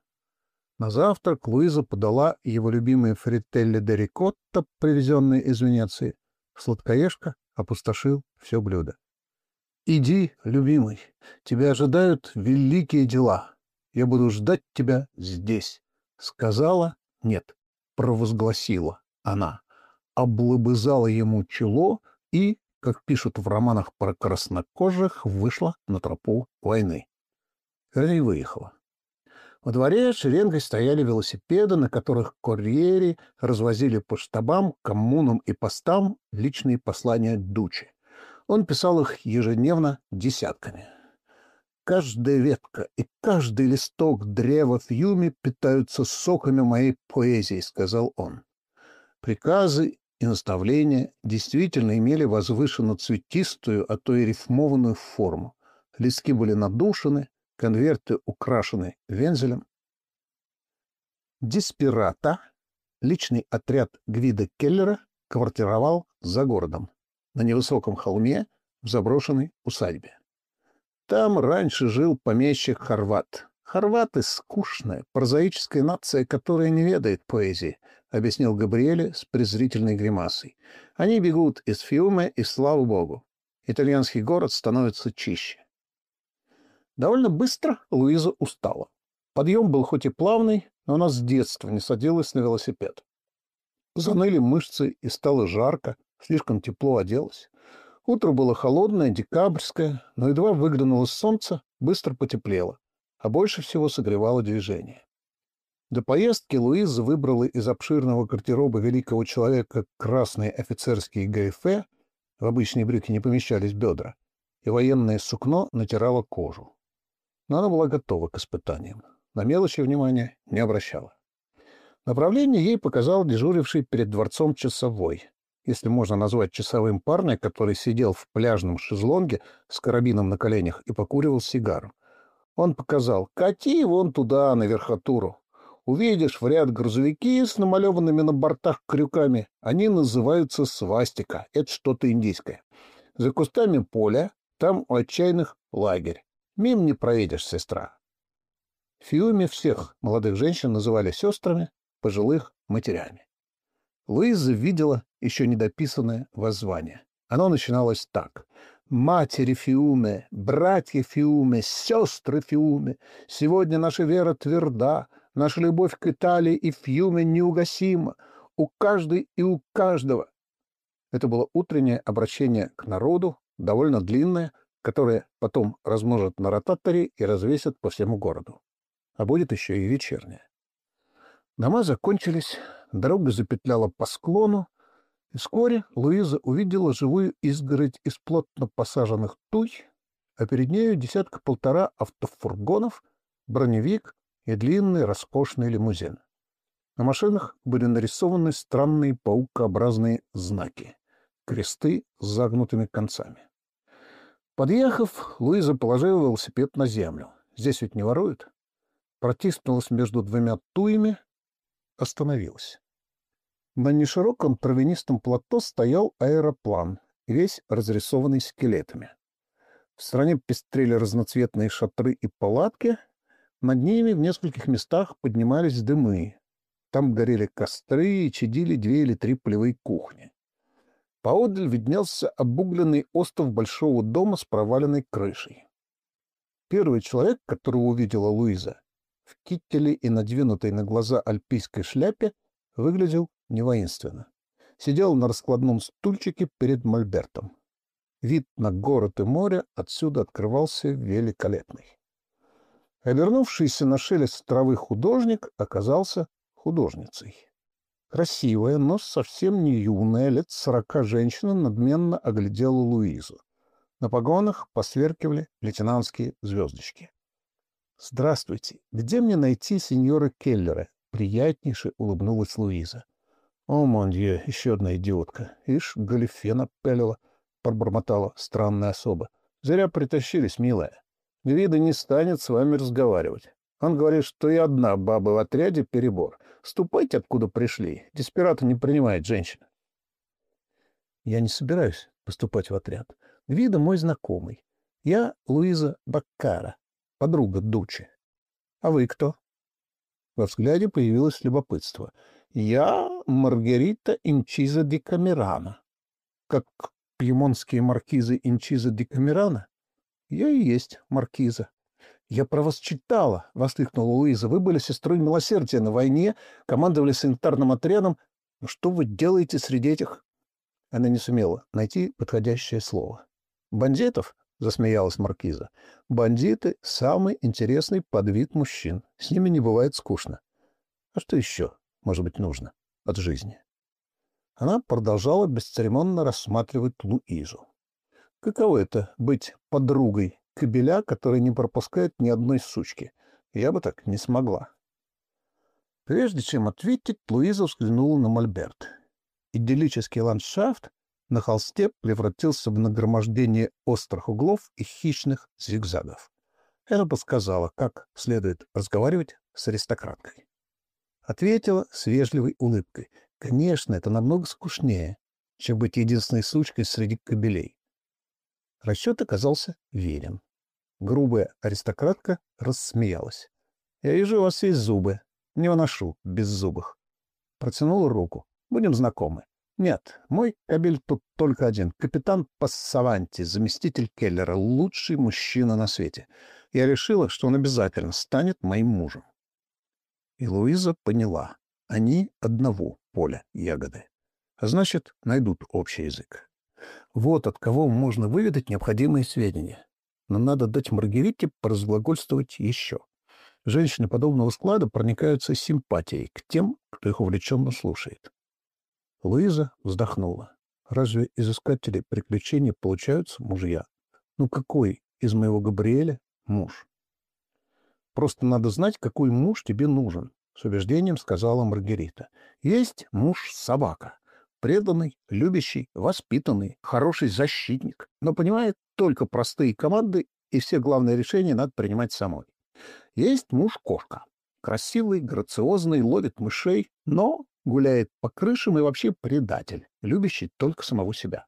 На завтрак Луиза подала его любимые фрителли де рикотта, привезенные из Венеции. Сладкоежка опустошил все блюдо. Иди, любимый, тебя ожидают великие дела. Я буду ждать тебя здесь. Сказала, нет, провозгласила она. Облобызала ему чело и, как пишут в романах про краснокожих, вышла на тропу войны. Вернее, выехала. Во дворе шеренгой стояли велосипеды, на которых курьери развозили по штабам, коммунам и постам личные послания Дучи. Он писал их ежедневно десятками. Каждая ветка и каждый листок древа Фьюми питаются соками моей поэзии, сказал он. Приказы и наставления действительно имели возвышенно цветистую, а то и рифмованную форму. Листки были надушены, конверты украшены вензелем. Диспирата, личный отряд Гвида Келлера, квартировал за городом на невысоком холме в заброшенной усадьбе. Там раньше жил помещик Хорват. Хорваты — скучная, прозаическая нация, которая не ведает поэзии, — объяснил Габриэле с презрительной гримасой. Они бегут из Фиуме, и слава богу, итальянский город становится чище. Довольно быстро Луиза устала. Подъем был хоть и плавный, но она с детства не садилась на велосипед. Заныли мышцы и стало жарко, Слишком тепло оделась. Утро было холодное, декабрьское, но едва выглянуло солнце, быстро потеплело, а больше всего согревало движение. До поездки Луиза выбрала из обширного гардероба великого человека красные офицерские ГФ, в обычные брюки не помещались бедра, и военное сукно натирало кожу. Но она была готова к испытаниям. На мелочи внимания не обращала. Направление ей показал дежуривший перед дворцом часовой если можно назвать часовым парня, который сидел в пляжном шезлонге с карабином на коленях и покуривал сигару. Он показал «Кати вон туда, на верхотуру. Увидишь в ряд грузовики с намалеванными на бортах крюками. Они называются свастика. Это что-то индийское. За кустами поля, там у отчаянных лагерь. Мим не проедешь, сестра». В Фиуме всех молодых женщин называли сестрами, пожилых — матерями. Луиза видела еще недописанное воззвание. Оно начиналось так. «Матери Фиуме, братья Фиуме, сестры Фиуме, сегодня наша вера тверда, наша любовь к Италии и Фиуме неугасима, у каждой и у каждого». Это было утреннее обращение к народу, довольно длинное, которое потом размножат на ротаторе и развесят по всему городу. А будет еще и вечернее. Дома закончились, дорога запетляла по склону, и вскоре Луиза увидела живую изгородь из плотно посаженных туй, а перед нею десятка-полтора автофургонов, броневик и длинный роскошный лимузин. На машинах были нарисованы странные паукообразные знаки — кресты с загнутыми концами. Подъехав, Луиза положила велосипед на землю. Здесь ведь не воруют. Протиснулась между двумя туями, остановилась. На нешироком травянистом плато стоял аэроплан, весь разрисованный скелетами. В стране пестрели разноцветные шатры и палатки, Над ними в нескольких местах поднимались дымы. Там горели костры и чадили две или три полевые кухни. Поодаль виднелся обугленный остров большого дома с проваленной крышей. Первый человек, которого увидела Луиза, в кителе и надвинутой на глаза альпийской шляпе, выглядел невоинственно. Сидел на раскладном стульчике перед мольбертом. Вид на город и море отсюда открывался великолепный. Обернувшийся на шелест травы художник оказался художницей. Красивая, но совсем не юная, лет сорока женщина надменно оглядела Луизу. На погонах посверкивали лейтенантские звездочки. «Здравствуйте. Где мне найти сеньора Келлера?» Приятнейше улыбнулась Луиза. «О, мондье, еще одна идиотка. Ишь, галифе напялила», — пробормотала странная особа. «Зря притащились, милая. Вида не станет с вами разговаривать. Он говорит, что и одна баба в отряде — перебор. Ступайте, откуда пришли. Деспирата не принимает женщин. Я не собираюсь поступать в отряд. Вида мой знакомый. Я Луиза Баккара, подруга Дучи. А вы кто? Во взгляде появилось любопытство. Я Маргарита Инчиза ди Камерана. Как пьемонские маркизы Инчиза ди Камерана? Я и есть маркиза. «Я про вас читала!» — воскликнула Луиза. «Вы были сестрой милосердия на войне, командовали санитарным отрядом. Но что вы делаете среди этих...» Она не сумела найти подходящее слово. «Бандитов?» — засмеялась Маркиза. «Бандиты — самый интересный подвид мужчин. С ними не бывает скучно. А что еще, может быть, нужно от жизни?» Она продолжала бесцеремонно рассматривать Луизу. «Каково это — быть подругой кобеля, который не пропускает ни одной сучки. Я бы так не смогла. Прежде чем ответить, Луиза взглянула на мольберт. Идиллический ландшафт на холсте превратился в нагромождение острых углов и хищных зигзагов. Это подсказало, как следует разговаривать с аристократкой. Ответила с вежливой улыбкой. Конечно, это намного скучнее, чем быть единственной сучкой среди кобелей. Расчет оказался верен. Грубая аристократка рассмеялась. «Я вижу, у вас есть зубы. Не выношу беззубых». Протянула руку. «Будем знакомы». «Нет, мой кабель тут только один. Капитан Пассаванти, заместитель Келлера, лучший мужчина на свете. Я решила, что он обязательно станет моим мужем». И Луиза поняла. Они одного поля ягоды. А значит, найдут общий язык. Вот от кого можно выведать необходимые сведения но надо дать Маргарите поразглагольствовать еще. Женщины подобного склада проникаются симпатией к тем, кто их увлеченно слушает. Луиза вздохнула. Разве из искателей приключений получаются мужья? Ну какой из моего Габриэля муж? Просто надо знать, какой муж тебе нужен, с убеждением сказала Маргарита. Есть муж-собака. Преданный, любящий, воспитанный, хороший защитник, но понимает только простые команды, и все главные решения надо принимать самой. Есть муж-кошка. Красивый, грациозный, ловит мышей, но гуляет по крышам и вообще предатель, любящий только самого себя.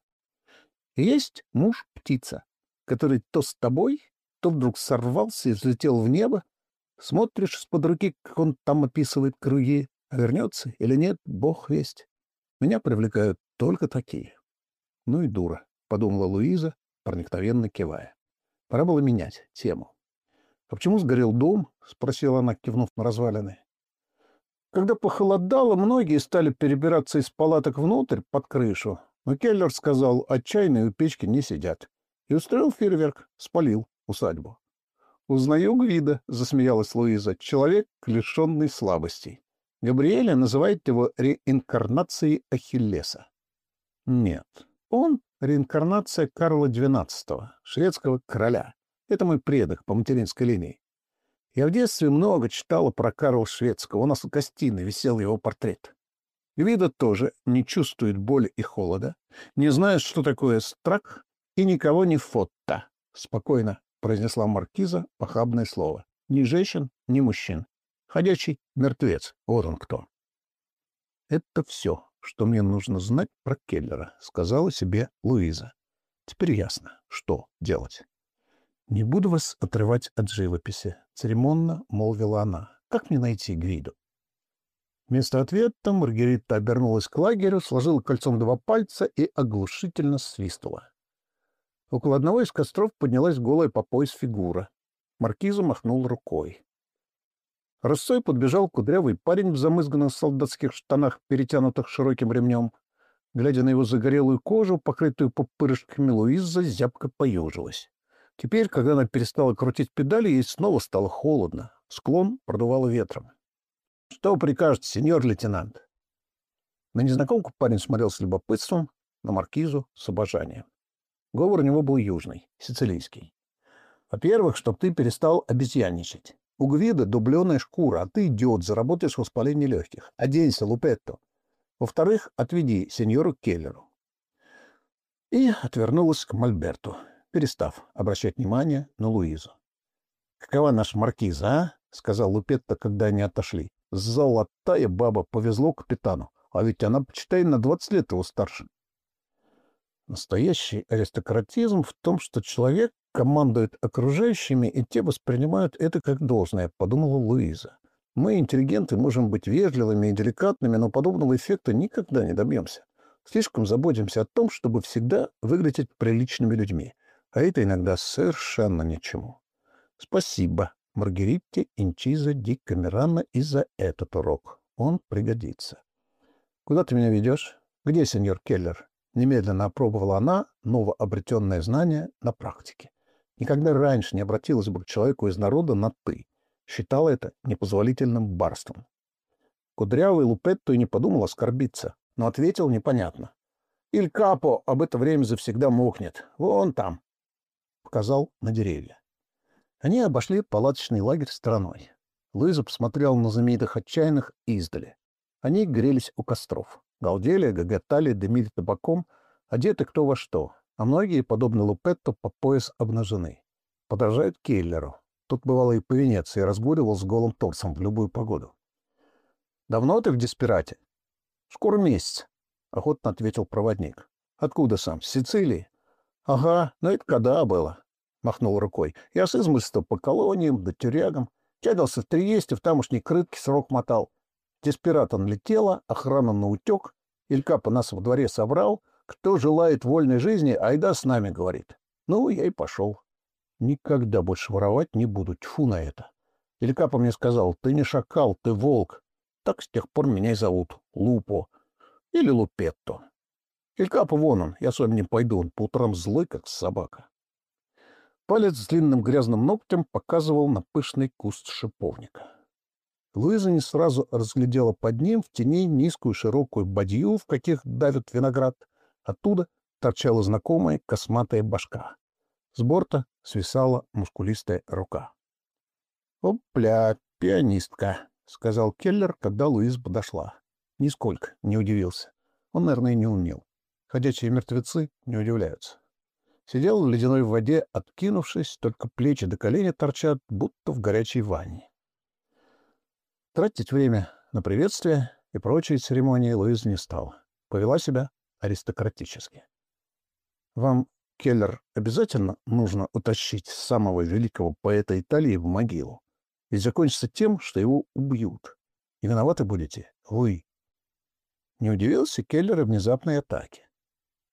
есть муж-птица, который то с тобой, то вдруг сорвался и взлетел в небо. Смотришь с-под руки, как он там описывает круги, а вернется или нет, бог весть. Меня привлекают только такие. Ну и дура, — подумала Луиза, проникновенно кивая. Пора было менять тему. — А почему сгорел дом? — спросила она, кивнув на развалины. Когда похолодало, многие стали перебираться из палаток внутрь, под крышу. Но Келлер сказал, отчаянные у печки не сидят. И устроил фейерверк, спалил усадьбу. «Узнаю Гвида», — засмеялась Луиза, — «человек, лишенный слабостей. Габриэля называет его реинкарнацией Ахиллеса. Нет, он — реинкарнация Карла XII, шведского короля. Это мой предок по материнской линии. Я в детстве много читала про Карла Шведского. У нас в гостиной висел его портрет. Гвида тоже не чувствует боли и холода, не знает, что такое страх, и никого не фотта. Спокойно произнесла маркиза похабное слово. Ни женщин, ни мужчин. Ходячий мертвец. Вот он кто. Это все, что мне нужно знать про Келлера, сказала себе Луиза. Теперь ясно, что делать. «Не буду вас отрывать от живописи», — церемонно молвила она. «Как мне найти Гвиду?» Вместо ответа Маргарита обернулась к лагерю, сложила кольцом два пальца и оглушительно свистнула. Около одного из костров поднялась голая по пояс фигура. Маркиза махнул рукой. Росцой подбежал кудрявый парень в замызганных солдатских штанах, перетянутых широким ремнем. Глядя на его загорелую кожу, покрытую пупырышками, Луиза зябко поежилась. Теперь, когда она перестала крутить педали, ей снова стало холодно. Склон продувало ветром. — Что прикажете, сеньор лейтенант? На незнакомку парень смотрел с любопытством, на маркизу — с обожанием. Говор у него был южный, сицилийский. Во-первых, чтоб ты перестал обезьянничать. У Гвида дубленая шкура, а ты, идиот, заработаешь воспаление легких. Оденься, Лупетто. Во-вторых, отведи сеньору Келлеру. И отвернулась к Мольберту, перестав обращать внимание на Луизу. — Какова наша маркиза, а? — сказал Лупетто, когда они отошли. — Золотая баба, повезло капитану. А ведь она, почитай, на двадцать лет его старше. Настоящий аристократизм в том, что человек командует окружающими, и те воспринимают это как должное, подумала Луиза. Мы, интеллигенты, можем быть вежливыми и деликатными, но подобного эффекта никогда не добьемся. Слишком заботимся о том, чтобы всегда выглядеть приличными людьми. А это иногда совершенно ничему. Спасибо Маргарите Инчиза Ди Камерана и за этот урок. Он пригодится. Куда ты меня ведешь? Где сеньор Келлер? Немедленно опробовала она новообретенное знание на практике. Никогда раньше не обратилась бы к человеку из народа на «ты». Считала это непозволительным барством. Кудрявый Лупетто и не подумал оскорбиться, но ответил непонятно. «Иль Капо об это время завсегда мокнет. Вон там», — показал на деревья. Они обошли палаточный лагерь стороной. Луиза посмотрела на знаменитых отчаянных издали. Они грелись у костров. Галдели, гоготали, дымили табаком, одеты кто во что, а многие, подобно Лупетту, по пояс обнажены. Подражают Келлеру. Тут бывало и по Венеции, разгуливал с голым торсом в любую погоду. «Давно ты в Деспирате?» «Скоро месяц», — охотно ответил проводник. «Откуда сам? С Сицилии?» «Ага, ну это когда было?» — махнул рукой. «Я с измысла по колониям да тюрягам. Чадился в Триесте, в тамошней крытке срок мотал. Деспиратон летела, охрана на утек, Илька по нас во дворе собрал, кто желает вольной жизни, айда с нами, говорит. Ну, я и пошел. Никогда больше воровать не буду, тьфу на это. Илька по мне сказал, ты не шакал, ты волк. Так с тех пор меня и зовут Лупо или Лупетто. Илькапа вон он, я с вами не пойду, он по утрам злой, как собака. Палец с длинным грязным ногтем показывал на пышный куст шиповника. Луиза не сразу разглядела под ним в тени низкую широкую бадью, в каких давят виноград. Оттуда торчала знакомая косматая башка. С борта свисала мускулистая рука. «Опля, пианистка», — сказал Келлер, когда Луиза подошла. Нисколько не удивился. Он, наверное, не умел. Ходячие мертвецы не удивляются. Сидел в ледяной воде, откинувшись, только плечи до колени торчат, будто в горячей ванне. Тратить время на приветствие и прочие церемонии Луиза не стала. Повела себя аристократически. «Вам, Келлер, обязательно нужно утащить самого великого поэта Италии в могилу. И закончится тем, что его убьют. И виноваты будете вы». Не удивился Келлер внезапной атаке.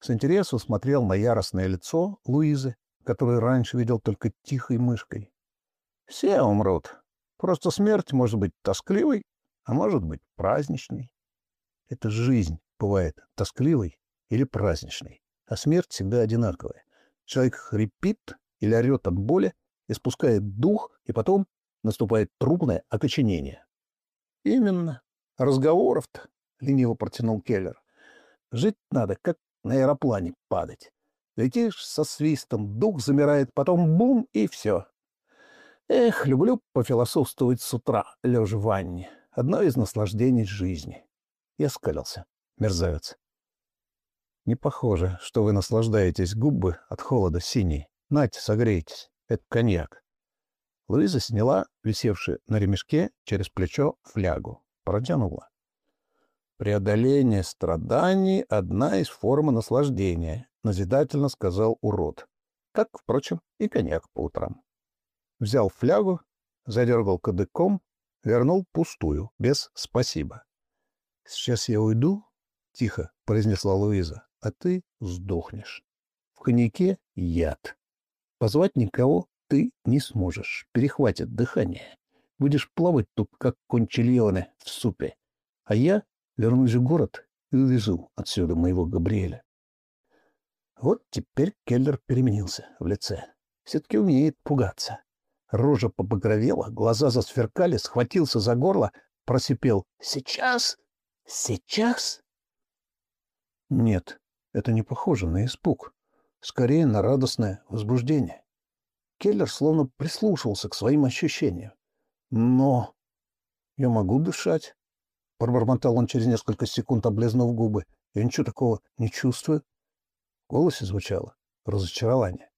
С интересом смотрел на яростное лицо Луизы, которое раньше видел только тихой мышкой. «Все умрут», Просто смерть может быть тоскливой, а может быть праздничной. Это жизнь бывает тоскливой или праздничной, а смерть всегда одинаковая. Человек хрипит или орет от боли, испускает дух, и потом наступает трудное окоченение. — Именно. Разговоров-то, — лениво протянул Келлер. — Жить надо, как на аэроплане падать. Летишь со свистом, дух замирает, потом бум, и все. Эх, люблю пофилософствовать с утра, лежа в ванне. Одно из наслаждений жизни. Я скалился. Мерзавец. Не похоже, что вы наслаждаетесь губы от холода синей. Нате, согрейтесь. Это коньяк. Луиза сняла висевшую на ремешке через плечо флягу. Протянула. «Преодоление страданий — одна из форм наслаждения», — назидательно сказал урод. как, впрочем, и коньяк по утрам. Взял флягу, задергал кадыком, вернул пустую, без «спасибо». «Сейчас я уйду», — тихо произнесла Луиза, — «а ты сдохнешь. В коньяке яд. Позвать никого ты не сможешь, перехватит дыхание. Будешь плавать тут, как кончильоне в супе. А я вернусь в город и увезу отсюда моего Габриэля. Вот теперь Келлер переменился в лице. Все-таки умеет пугаться. Рожа побагровела, глаза засверкали, схватился за горло, просипел «Сейчас? Сейчас?» Нет, это не похоже на испуг. Скорее на радостное возбуждение. Келлер словно прислушивался к своим ощущениям. «Но я могу дышать?» — пробормотал он через несколько секунд, облизнув губы. «Я ничего такого не чувствую». В голосе звучало разочарование.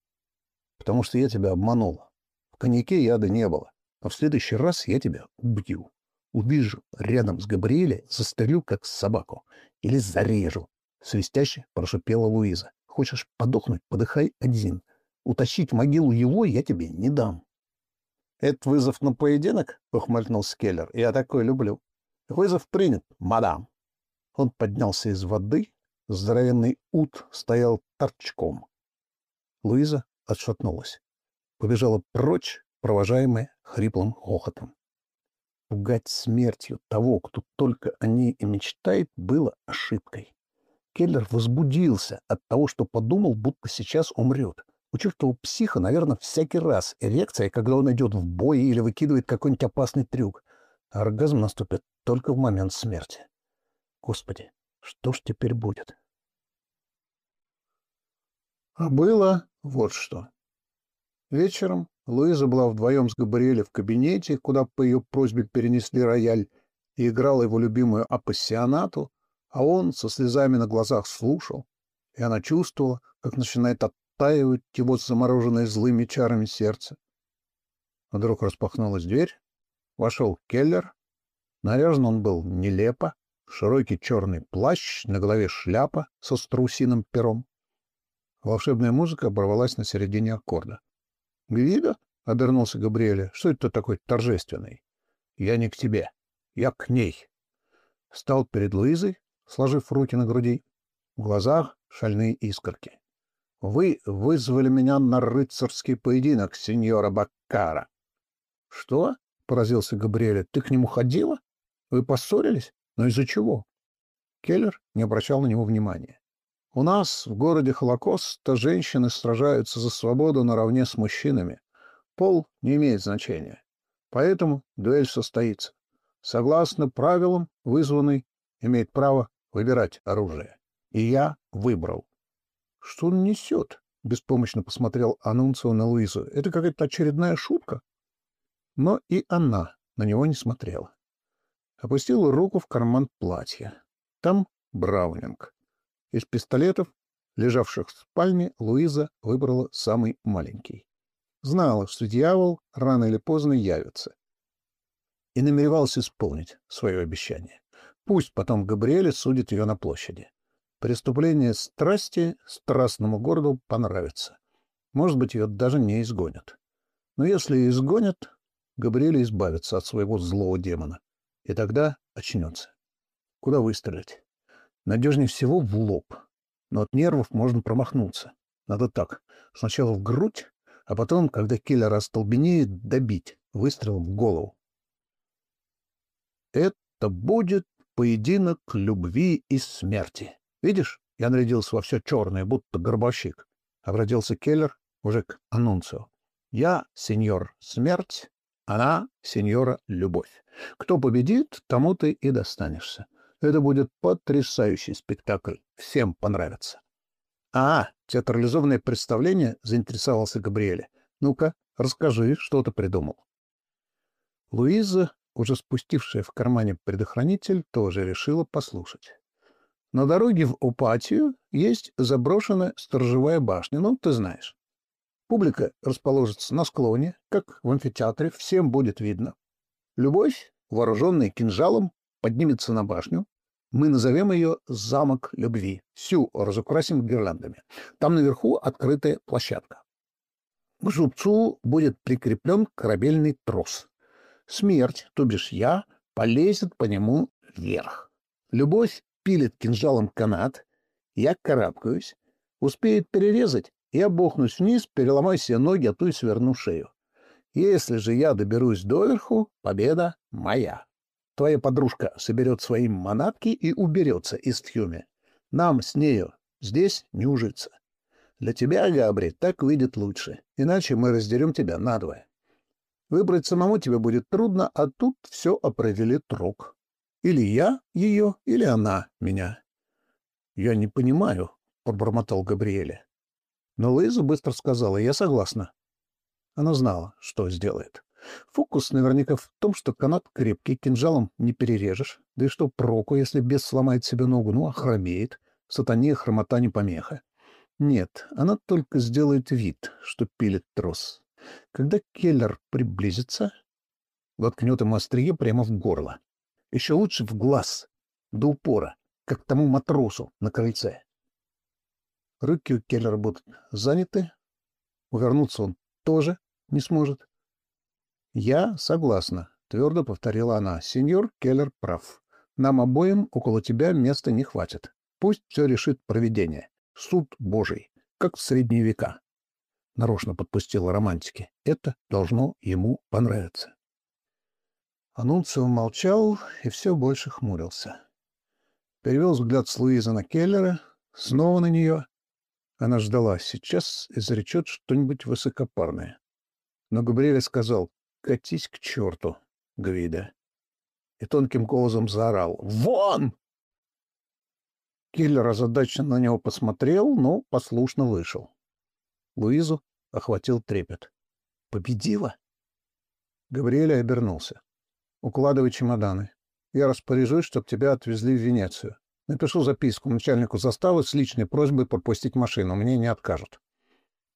«Потому что я тебя обманула. В коньяке яда не было. А в следующий раз я тебя убью. Увижу рядом с Габриэлем, застрелю, как собаку. Или зарежу». Свистяще прошипела Луиза. «Хочешь подохнуть? Подыхай один. Утащить могилу его я тебе не дам. — Это вызов на поединок? — ухмыльнулся Келлер. — Я такой люблю. — Вызов принят, мадам. Он поднялся из воды. Здоровенный ут стоял торчком. Луиза отшатнулась. Побежала прочь, провожаемая хриплым хохотом. Пугать смертью того, кто только о ней и мечтает, было ошибкой. Келлер возбудился от того, что подумал, будто сейчас умрет. У чертова психа, наверное, всякий раз эрекция, когда он идет в бой или выкидывает какой-нибудь опасный трюк. А оргазм наступит только в момент смерти. Господи, что ж теперь будет? А было вот что. Вечером Луиза была вдвоем с Габриэлем в кабинете, куда по ее просьбе перенесли рояль, и играла его любимую апассионату, а он со слезами на глазах слушал, и она чувствовала, как начинает оттаивать его замороженное злыми чарами сердце. Вдруг распахнулась дверь, вошел Келлер. Наряжен он был нелепо, широкий черный плащ, на голове шляпа со страусиным пером. Волшебная музыка оборвалась на середине аккорда. — Гвида? — обернулся Габриэля. — Что это такой торжественный? — Я не к тебе. Я к ней. Встал перед Луизой, сложив руки на груди. В глазах шальные искорки. Вы вызвали меня на рыцарский поединок, сеньора Баккара. — Что? — поразился Габриэля. — Ты к нему ходила? Вы поссорились? Но из-за чего? Келлер не обращал на него внимания. — У нас в городе Холокоста женщины сражаются за свободу наравне с мужчинами. Пол не имеет значения. Поэтому дуэль состоится. Согласно правилам, вызванный имеет право выбирать оружие. И я выбрал. Что он несет? Беспомощно посмотрел Анунцио на Луизу. Это какая-то очередная шутка? Но и она на него не смотрела. Опустила руку в карман платья. Там Браунинг. Из пистолетов, лежавших в спальне, Луиза выбрала самый маленький. Знала, что дьявол рано или поздно явится. И намеревалась исполнить свое обещание. Пусть потом Габриэль судит ее на площади. Преступление страсти страстному городу понравится. Может быть, ее даже не изгонят. Но если изгонят, Габриэль избавится от своего злого демона. И тогда очнется. Куда выстрелить? Надежнее всего в лоб. Но от нервов можно промахнуться. Надо так. Сначала в грудь, а потом, когда киллер остолбенеет, добить выстрелом в голову. Это будет поединок любви и смерти. Видишь, я нарядился во все черное, будто горбовщик. Обратился Келлер уже к анонсу. Я сеньор смерть, она сеньора любовь. Кто победит, тому ты и достанешься. Это будет потрясающий спектакль. Всем понравится. А, театрализованное представление, заинтересовался Габриэле. Ну-ка, расскажи, что ты придумал. Луиза, уже спустившая в кармане предохранитель, тоже решила послушать. На дороге в Упатию есть заброшенная сторожевая башня, ну, ты знаешь. Публика расположится на склоне, как в амфитеатре, всем будет видно. Любовь, вооруженная кинжалом, поднимется на башню. Мы назовем ее «Замок любви». Всю разукрасим гирляндами. Там наверху открытая площадка. К зубцу будет прикреплен корабельный трос. Смерть, то бишь я, полезет по нему вверх. Любовь пилит кинжалом канат, я карабкаюсь, успеет перерезать, я бухнусь вниз, переломаю себе ноги, а то и сверну шею. Если же я доберусь доверху, победа моя. Твоя подружка соберет свои манатки и уберется из Тхюме. Нам с нею здесь не ужиться. Для тебя, Габри, так выйдет лучше, иначе мы раздерем тебя надвое. Выбрать самому тебе будет трудно, а тут все определит Рок. Или я ее, или она меня. — Я не понимаю, — пробормотал Габриэля. Но Луиза быстро сказала, — я согласна. Она знала, что сделает. Фокус наверняка в том, что канат крепкий, кинжалом не перережешь. Да и что проку, если бес сломает себе ногу, ну, охромеет. Сатане хромота не помеха. Нет, она только сделает вид, что пилит трос. Когда Келлер приблизится, воткнет ему острие прямо в горло. Еще лучше в глаз, до упора, как тому матросу на крыльце. Руки у Келлера будут заняты, увернуться он тоже не сможет. «Я согласна», — твердо повторила она. «Сеньор Келлер прав. Нам обоим около тебя места не хватит. Пусть все решит провидение. Суд Божий, как в средние века». Нарочно подпустила романтики. Это должно ему понравиться. Анунцио молчал и все больше хмурился. Перевел взгляд с Луизы на Келлера, снова на нее. Она ждала. Сейчас изречет что-нибудь высокопарное. Но Габриэль сказал, катись к черту, Гвида. И тонким голосом заорал «Вон!». Киллер озадаченно на него посмотрел, но послушно вышел. Луизу охватил трепет. «Победила?» Габриэль обернулся. «Укладывай чемоданы. Я распоряжусь, чтобы тебя отвезли в Венецию. Напишу записку начальнику заставы с личной просьбой пропустить машину. Мне не откажут».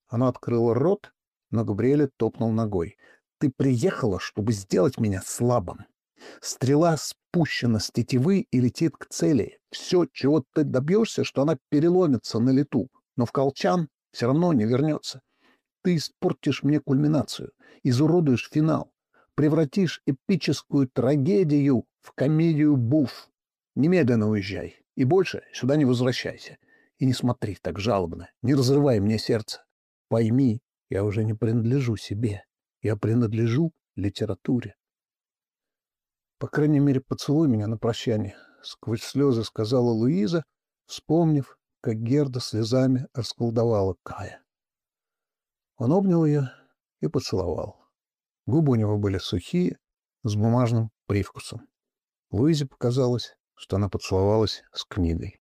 Она открыла рот, но Габриэль топнул ногой. Ты приехала, чтобы сделать меня слабым. Стрела спущена с тетивы и летит к цели. Все, чего ты добьешься, что она переломится на лету, но в колчан все равно не вернется. Ты испортишь мне кульминацию, изуродуешь финал, превратишь эпическую трагедию в комедию буф. Немедленно уезжай и больше сюда не возвращайся. И не смотри так жалобно, не разрывай мне сердце. Пойми, я уже не принадлежу себе. Я принадлежу литературе. По крайней мере, поцелуй меня на прощание, — сквозь слезы сказала Луиза, вспомнив, как Герда слезами расколдовала Кая. Он обнял ее и поцеловал. Губы у него были сухие, с бумажным привкусом. Луизе показалось, что она поцеловалась с книгой.